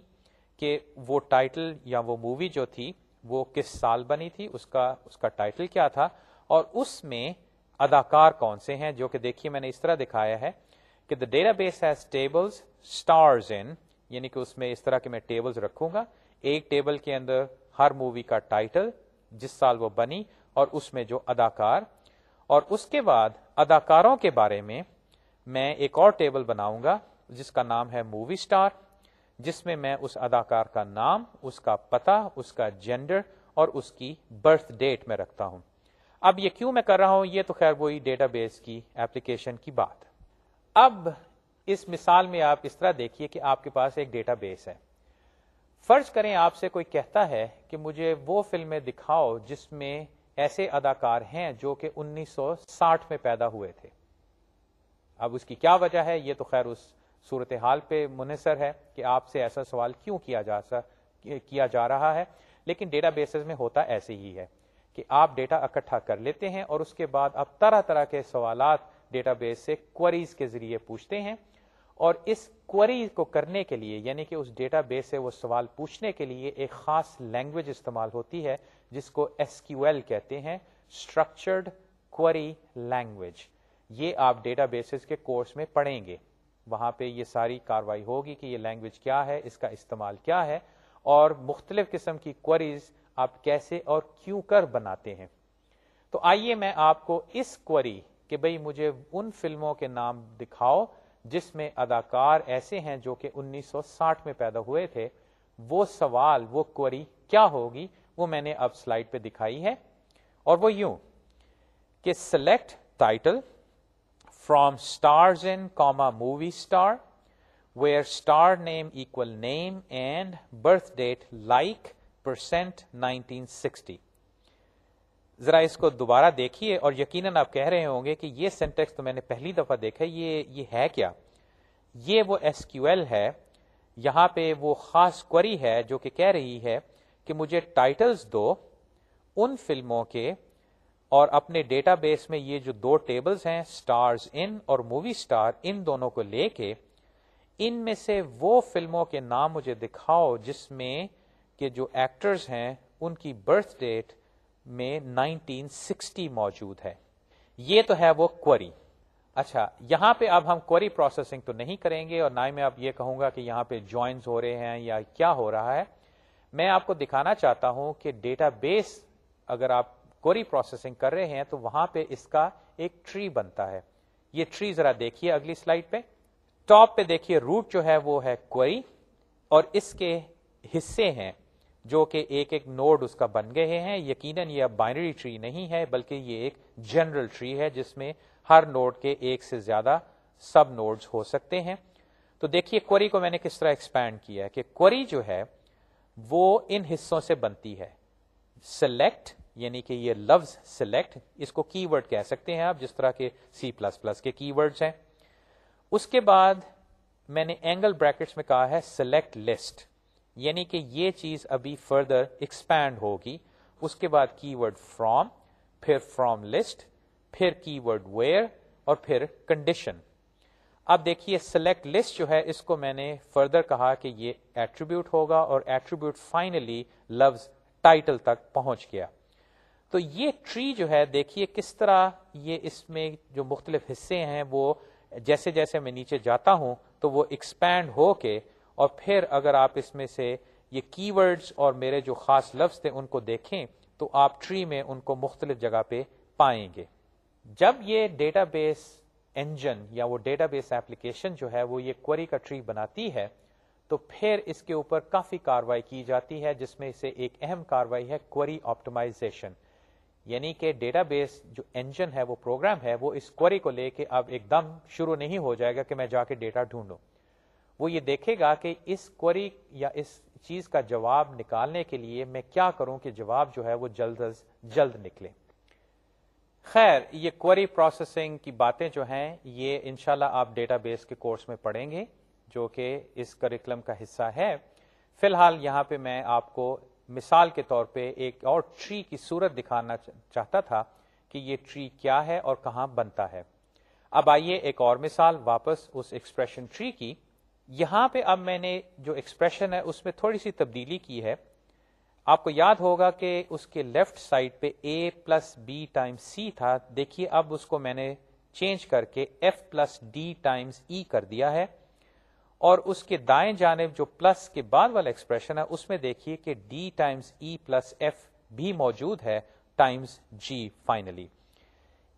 کہ وہ ٹائٹل یا وہ مووی جو تھی وہ کس سال بنی تھی، اس کا اس کا ٹائٹل کیا تھا، اور اس میں اداکار کون سے ہیں جو کہ دیکھیے میں نے اس طرح دکھایا ہے کہ the database has tables stars in یعنی کہ اس میں اس طرح کے میں ٹیبلز رکھوں گا، ایک ٹیبل کے اندر ہر مووی کا ٹائٹل، جس سال وہ بنی، اور اس میں جو اداکار، اور اس کے بعد اداکاروں کے بارے میں میں ایک اور ٹیبل بناؤں گا، جس کا نام ہے مووی سٹار جس میں میں اس اداکار کا نام، اس کا پتا اس کا جینڈر اور اس کی برتھ ڈیٹ میں رکھتا ہوں۔ اب یہ کیوں میں کر رہا ہوں؟ یہ تو خیر وہی ڈیٹا بیس کی ایپلیکیشن کی بات۔ اب اس مثال میں آپ اس طرح دیکھیے کہ آپ کے پاس ایک ڈیٹا بیس ہے۔ فرض کریں آپ سے کوئی کہتا ہے کہ مجھے وہ فلمیں دکھاؤ جس میں ایسے اداکار ہیں جو کہ انیس سو ساٹھ میں پیدا ہوئے تھے۔ اب اس کی کیا وجہ ہے؟ یہ تو خیر اس صورت حال پہ منحصر ہے کہ آپ سے ایسا سوال کیوں کیا جا سا کیا جا رہا ہے، لیکن ڈیٹا بیسز میں ہوتا ایسے ہی ہے کہ آپ ڈیٹا اکٹھا کر لیتے ہیں اور اس کے بعد آپ طرح طرح کے سوالات ڈیٹا بیس سے کوریز کے ذریعے پوچھتے ہیں اور اس کوری کو کرنے کے لیے یعنی کہ اس ڈیٹا بیس سے وہ سوال پوچھنے کے لیے ایک خاص لینگویج استعمال ہوتی ہے، جس کو ایس کیو ایل کہتے ہیں اسٹرکچرڈ کوری لینگویج یہ آپ ڈیٹا بیسز کے کورس میں پڑھیں گے۔ وہاں پہ یہ ساری کاروائی ہوگی کہ یہ لینگویج کیا ہے، اس کا استعمال کیا ہے، اور مختلف قسم کی کوریز آپ کیسے اور کیوں کر بناتے ہیں۔ تو آئیے میں آپ کو اس کوری کہ بھئی مجھے ان فلموں کے نام دکھاؤ جس میں اداکار ایسے ہیں جو کہ انیس سو ساٹھ میں پیدا ہوئے تھے۔ وہ سوال، وہ کوری کیا ہوگی؟ وہ میں نے اب سلائڈ پہ دکھائی ہے۔ اور وہ یوں کہ select title from stars in comma movie star where star name equal name and birth date like percent nineteen sixty ذرا اس کو دوبارہ دیکھیے اور یقیناً آپ کہہ رہے ہوں گے کہ یہ سینٹیکس تو میں نے پہلی دفعہ دیکھا یہ یہ ہے کیا؟ یہ وہ ایس کیو ایل ہے، یہاں پہ وہ خاص کوری ہے جو کہ کہہ رہی ہے کہ مجھے ٹائٹلز دو ان فلموں کے اور اپنے ڈیٹا بیس میں یہ جو دو ٹیبلز ہیں سٹارز ان اور مووی سٹار ان دونوں کو لے کے ان میں سے وہ فلموں کے نام مجھے دکھاؤ جس میں کہ جو ایکٹرز ہیں ان کی برتھ ڈیٹ میں نائنٹین سکسٹی موجود ہے۔ یہ تو ہے وہ کوری اچھا یہاں پہ اب ہم کوری پروسیسنگ تو نہیں کریں گے اور نہ ہی میں اب یہ کہوں گا کہ یہاں پہ جوائنز ہو رہے ہیں یا کیا ہو رہا ہے۔ میں آپ کو دکھانا چاہتا ہوں کہ ڈیٹا بیس اگر آپ کوری پروسیسنگ کر رہے ہیں تو وہاں پہ اس کا ایک ٹری بنتا ہے۔ یہ ٹری ذرا دیکھیے اگلی سلائڈ پہ۔ ٹاپ پہ دیکھیے روٹ جو ہے وہ ہے کوئی اور اس کے حصے ہیں جو کہ ایک ایک نوڈ اس کا بن گئے ہیں۔ یقیناً یہ اب بائنری ٹری نہیں ہے بلکہ یہ ایک جنرل ٹری ہے جس میں ہر نوڈ کے ایک سے زیادہ سب نوڈز ہو سکتے ہیں۔ تو دیکھیے کوری کو میں نے کس طرح ایکسپینڈ کیا ہے کہ کوری جو ہے وہ ان حصوں سے بنتی ہے۔ سلیکٹ یعنی کہ یہ لفظ سلیکٹ اس کو کی ورڈ کہہ سکتے ہیں آپ، جس طرح کے سی پلس پلس کے کی ورڈ ہیں۔ اس کے بعد میں نے اینگل بریکٹس میں کہا ہے سلیکٹ لسٹ یعنی کہ یہ چیز ابھی فردر ایکسپینڈ ہوگی۔ اس کے بعد کی ورڈ فرام پھر فرام لسٹ پھر کی ورڈ ویئر اور پھر کنڈیشن اب دیکھیے سلیکٹ لسٹ جو ہے، اس کو میں نے فردر کہا کہ یہ ایٹریبیوٹ ہوگا اور ایٹریبیوٹ فائنلی لفظ ٹائٹل تک پہنچ گیا۔ تو یہ ٹری جو ہے، دیکھیے کس طرح یہ اس میں جو مختلف حصے ہیں، وہ جیسے جیسے میں نیچے جاتا ہوں، تو وہ ایکسپینڈ ہو کے، اور پھر اگر آپ اس میں سے یہ کی ورڈز اور میرے جو خاص لفظ تھے ان کو دیکھیں، تو آپ ٹری میں ان کو مختلف جگہ پہ پائیں گے۔ جب یہ ڈیٹا بیس انجن یا وہ ڈیٹا بیس ایپلیکیشن جو ہے، وہ یہ کوری کا ٹری بناتی ہے، تو پھر اس کے اوپر کافی کاروائی کی جاتی ہے، جس میں سے ایک اہم کاروائی ہے کوری آپٹمائزیشن یعنی کہ ڈیٹا بیس جو انجن ہے، وہ پروگرام ہے، وہ اس کوری کو لے کے اب ایک دم شروع نہیں ہو جائے گا کہ میں جا کے ڈیٹا ڈھونڈوں۔ وہ یہ دیکھے گا کہ اس کوری یا اس چیز کا جواب نکالنے کے لیے میں کیا کروں کہ جواب جو ہے وہ جلد از جلد نکلے۔ خیر، یہ کوری پروسیسنگ کی باتیں جو ہیں، یہ انشاءاللہ آپ ڈیٹا بیس کے کورس میں پڑھیں گے، جو کہ اس کریکلم کا حصہ ہے۔ فی الحال یہاں پہ میں آپ کو مثال کے طور پہ ایک اور ٹری کی صورت دکھانا چاہتا تھا کہ یہ ٹری کیا ہے اور کہاں بنتا ہے۔ اب آئیے ایک اور مثال واپس اس ایکسپریشن ٹری کی۔ یہاں پہ اب میں نے جو ایکسپریشن ہے اس میں تھوڑی سی تبدیلی کی ہے۔ آپ کو یاد ہوگا کہ اس کے لیفٹ سائڈ پہ A plus B time C تھا۔ دیکھیے اب اس کو میں نے چینج کر کے F plus D times E کر دیا ہے۔ اور اس کے دائیں جانب جو پلس کے بعد والا ایکسپریشن ہے، اس میں دیکھیے کہ D times E plus F بھی موجود ہے ٹائمس جی فائنلی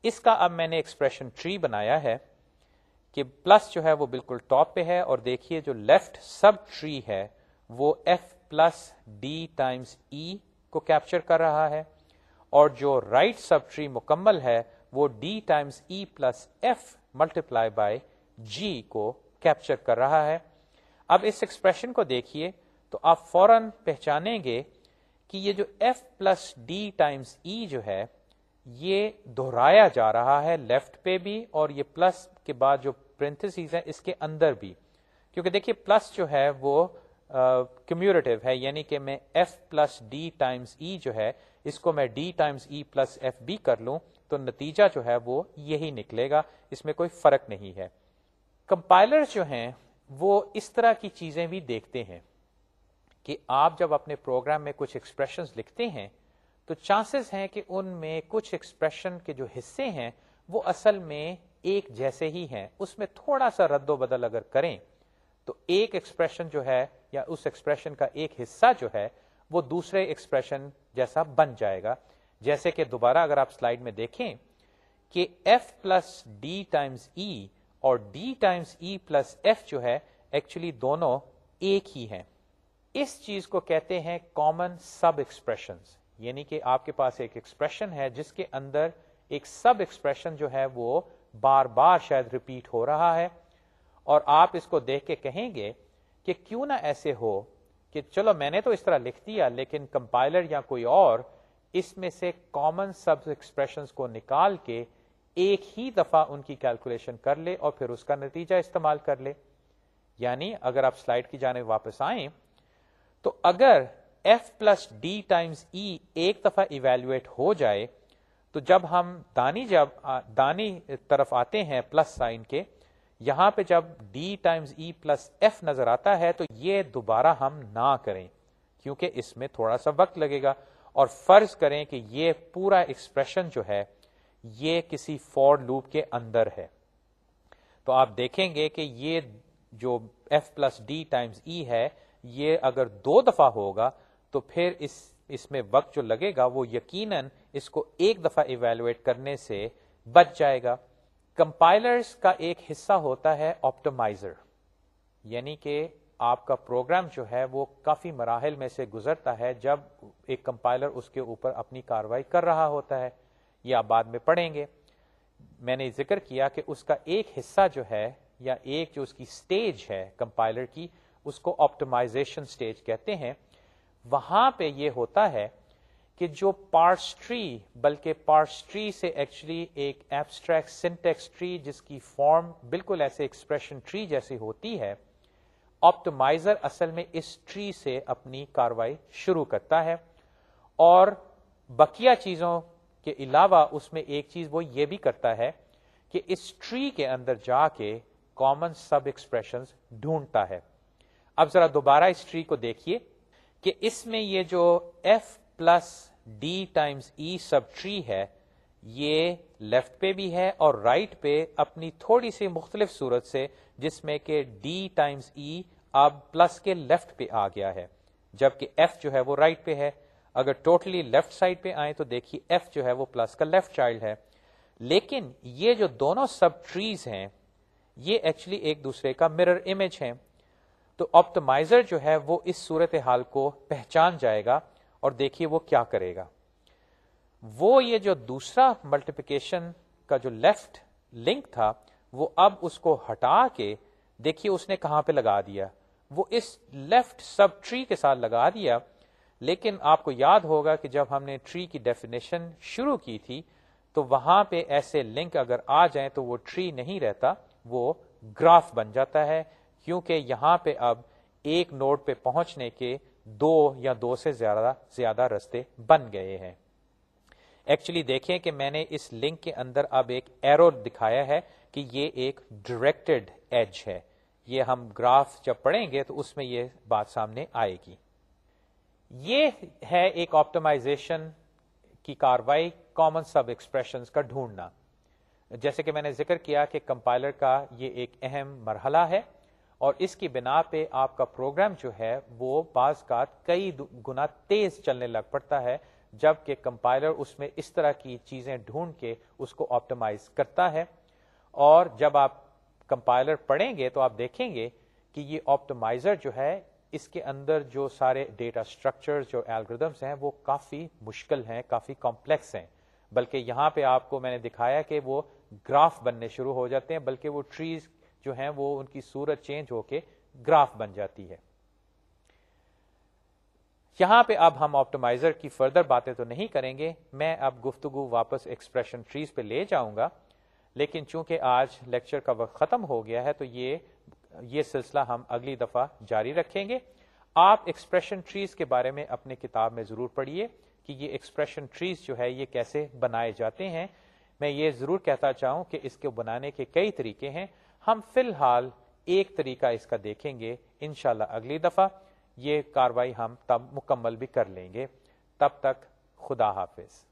اس کا اب میں نے ایکسپریشن ٹری بنایا ہے کہ پلس جو ہے وہ بالکل ٹاپ پہ ہے اور دیکھیے جو لیفٹ سب ٹری ہے، وہ F plus D times E کو کیپچر کر رہا ہے اور جو رائٹ سب ٹری مکمل ہے، وہ D times E plus F multiply by G کو کیپچر کر رہا ہے۔ اب اس ایکسپریشن کو دیکھیے تو آپ فوراً پہچانیں گے کہ یہ جو F plus D times E جو ہے، یہ دہرایا جا رہا ہے لیفٹ پہ بھی اور یہ پلس کے بعد جو پرنتھس ہے اس کے اندر بھی۔ کیونکہ دیکھیے پلس جو ہے وہ کمیورٹیو ہے یعنی کہ میں F plus D times E جو ہے، اس کو میں D times E plus F be کر لوں تو نتیجہ جو ہے وہ یہی نکلے گا۔ اس میں کوئی فرق نہیں ہے۔ کمپائلر جو ہیں، وہ اس طرح کی چیزیں بھی دیکھتے ہیں کہ آپ جب اپنے پروگرام میں کچھ ایکسپریشن لکھتے ہیں، تو چانسز ہیں کہ ان میں کچھ ایکسپریشن کے جو حصے ہیں، وہ اصل میں ایک جیسے ہی ہیں۔ اس میں تھوڑا سا رد و بدل اگر کریں، تو ایک ایکسپریشن جو ہے یا اس ایکسپریشن کا ایک حصہ جو ہے، وہ دوسرے ایکسپریشن جیسا بن جائے گا۔ جیسے کہ دوبارہ اگر آپ سلائڈ میں دیکھیں کہ F plus D times E اور D times E plus F جو ہے ایکچولی دونوں ایک ہی ہیں۔ اس چیز کو کہتے ہیں کامن سب ایکسپریشن یعنی کہ آپ کے پاس ایک ایکسپریشن ہے جس کے اندر ایک سب ایکسپریشن جو ہے وہ بار بار شاید ریپیٹ ہو رہا ہے۔ اور آپ اس کو دیکھ کے کہیں گے کہ کیوں نہ ایسے ہو کہ چلو میں نے تو اس طرح لکھ دیا، لیکن کمپائلر یا کوئی اور اس میں سے کامن سب ایکسپریشن کو نکال کے ایک ہی دفعہ ان کی کیلکولیشن کر لے اور پھر اس کا نتیجہ استعمال کر لے۔ یعنی اگر آپ سلائڈ کی جانے واپس آئیں، تو اگر F plus D times E ایک دفعہ ایویلویٹ ہو جائے، تو جب ہم دانی جب، دانی طرف آتے ہیں پلس سائن کے، یہاں پہ جب D times E plus F نظر آتا ہے، تو یہ دوبارہ ہم نہ کریں، کیونکہ اس میں تھوڑا سا وقت لگے گا۔ اور فرض کریں کہ یہ پورا ایکسپریشن جو ہے یہ کسی فور لوپ کے اندر ہے۔ تو آپ دیکھیں گے کہ یہ جو F plus D times E ہے، یہ اگر دو دفعہ ہوگا، تو پھر اس اس میں وقت جو لگے گا، وہ یقیناً اس کو ایک دفعہ ایویلویٹ کرنے سے بچ جائے گا۔ کمپائلرز کا ایک حصہ ہوتا ہے آپٹمائزر یعنی کہ آپ کا پروگرام جو ہے وہ کافی مراحل میں سے گزرتا ہے جب ایک کمپائلر اس کے اوپر اپنی کاروائی کر رہا ہوتا ہے۔ یہ آپ بعد میں پڑھیں گے۔ میں نے ذکر کیا کہ اس کا ایک حصہ جو ہے یا ایک جو اس کی سٹیج ہے کمپائلر کی، اس کو آپٹمائزیشن سٹیج کہتے ہیں۔ وہاں پہ یہ ہوتا ہے کہ جو پارٹس ٹری بلکہ پارٹس ٹری سے ایکچولی ایک ایبسٹریکٹ سنٹیکس ٹری جس کی فارم بالکل ایسے ایکسپریشن ٹری جیسی ہوتی ہے آپٹمائزر اصل میں اس ٹری سے اپنی کاروائی شروع کرتا ہے۔ اور بقیہ چیزوں کے علاوہ اس میں ایک چیز وہ یہ بھی کرتا ہے کہ اس ٹری کے اندر جا کے کامن سب ایکسپریشن ڈھونڈتا ہے۔ اب ذرا دوبارہ اس ٹری کو دیکھیے کہ اس میں یہ جو F plus D times E sub tree ہے، یہ لیفٹ پہ بھی ہے اور رائٹ right پہ اپنی تھوڑی سی مختلف صورت سے جس میں کہ ڈی ٹائمس ای اب پلس کے لیفٹ پہ آ گیا ہے۔ جبکہ ایف جو ہے وہ رائٹ right پہ ہے۔ اگر ٹوٹلی لیفٹ سائڈ پہ آئے تو دیکھیے ایف جو ہے وہ پلس کا لیفٹ چائلڈ ہے۔ لیکن یہ جو دونوں سب ٹریز ہیں، یہ ایکچولی ایک دوسرے کا مرر امیج ہے تو آپٹمائزر جو ہے وہ اس صورت حال کو پہچان جائے گا اور دیکھیے وہ کیا کرے گا۔ وہ یہ جو دوسرا ملٹیپیکیشن کا جو لیفٹ لنک تھا، وہ اب اس کو ہٹا کے دیکھیے اس نے کہاں پہ لگا دیا۔ وہ اس لیفٹ سب ٹری کے ساتھ لگا دیا۔ لیکن آپ کو یاد ہوگا کہ جب ہم نے ٹری کی ڈیفینیشن شروع کی تھی، تو وہاں پہ ایسے لنک اگر آ جائیں تو وہ ٹری نہیں رہتا، وہ گراف بن جاتا ہے، کیونکہ یہاں پہ اب ایک نوڈ پہ پہنچنے کے دو یا دو سے زیادہ زیادہ رستے بن گئے ہیں۔ ایکچولی دیکھیں کہ میں نے اس لنک کے اندر اب ایک ایرو دکھایا ہے کہ یہ ایک ڈائریکٹڈ ایج ہے۔ یہ ہم گراف جب پڑھیں گے تو اس میں یہ بات سامنے آئے گی۔ یہ ہے ایک آپٹمائزیشن کی کاروائی کامن سب ایکسپریشن کا ڈھونڈنا۔ جیسے کہ میں نے ذکر کیا کہ کمپائلر کا یہ ایک اہم مرحلہ ہے اور اس کی بنا پہ آپ کا پروگرام جو ہے وہ بعض کا کئی گنا تیز چلنے لگ پڑتا ہے، جبکہ کمپائلر اس میں اس طرح کی چیزیں ڈھونڈ کے اس کو آپٹمائز کرتا ہے۔ اور جب آپ کمپائلر پڑھیں گے تو آپ دیکھیں گے کہ یہ آپٹمائزر جو ہے اس کے اندر جو سارے ڈیٹا اسٹرکچر جو الگریدمس ہیں، وہ کافی مشکل ہیں، کافی کمپلیکس ہیں۔ بلکہ یہاں پہ آپ کو میں نے دکھایا کہ وہ گراف بننے شروع ہو جاتے ہیں، بلکہ وہ ٹریز جو ہیں، وہ ان کی صورت چینج ہو کے گراف بن جاتی ہے۔ یہاں پہ اب ہم آپٹمائزر کی فردر باتیں تو نہیں کریں گے۔ میں اب گفتگو واپس ایکسپریشن ٹریز پہ لے جاؤں گا۔ لیکن چونکہ آج لیکچر کا وقت ختم ہو گیا ہے، تو یہ یہ سلسلہ ہم اگلی دفعہ جاری رکھیں گے۔ آپ ایکسپریشن ٹریز کے بارے میں اپنے کتاب میں ضرور پڑھیے کہ یہ ایکسپریشن ٹریز جو ہے یہ کیسے بنائے جاتے ہیں۔ میں یہ ضرور کہتا چاہوں کہ اس کو بنانے کے کئی طریقے ہیں۔ ہم فی الحال ایک طریقہ اس کا دیکھیں گے انشاءاللہ اگلی دفعہ۔ یہ کاروائی ہم تب مکمل بھی کر لیں گے۔ تب تک خدا حافظ۔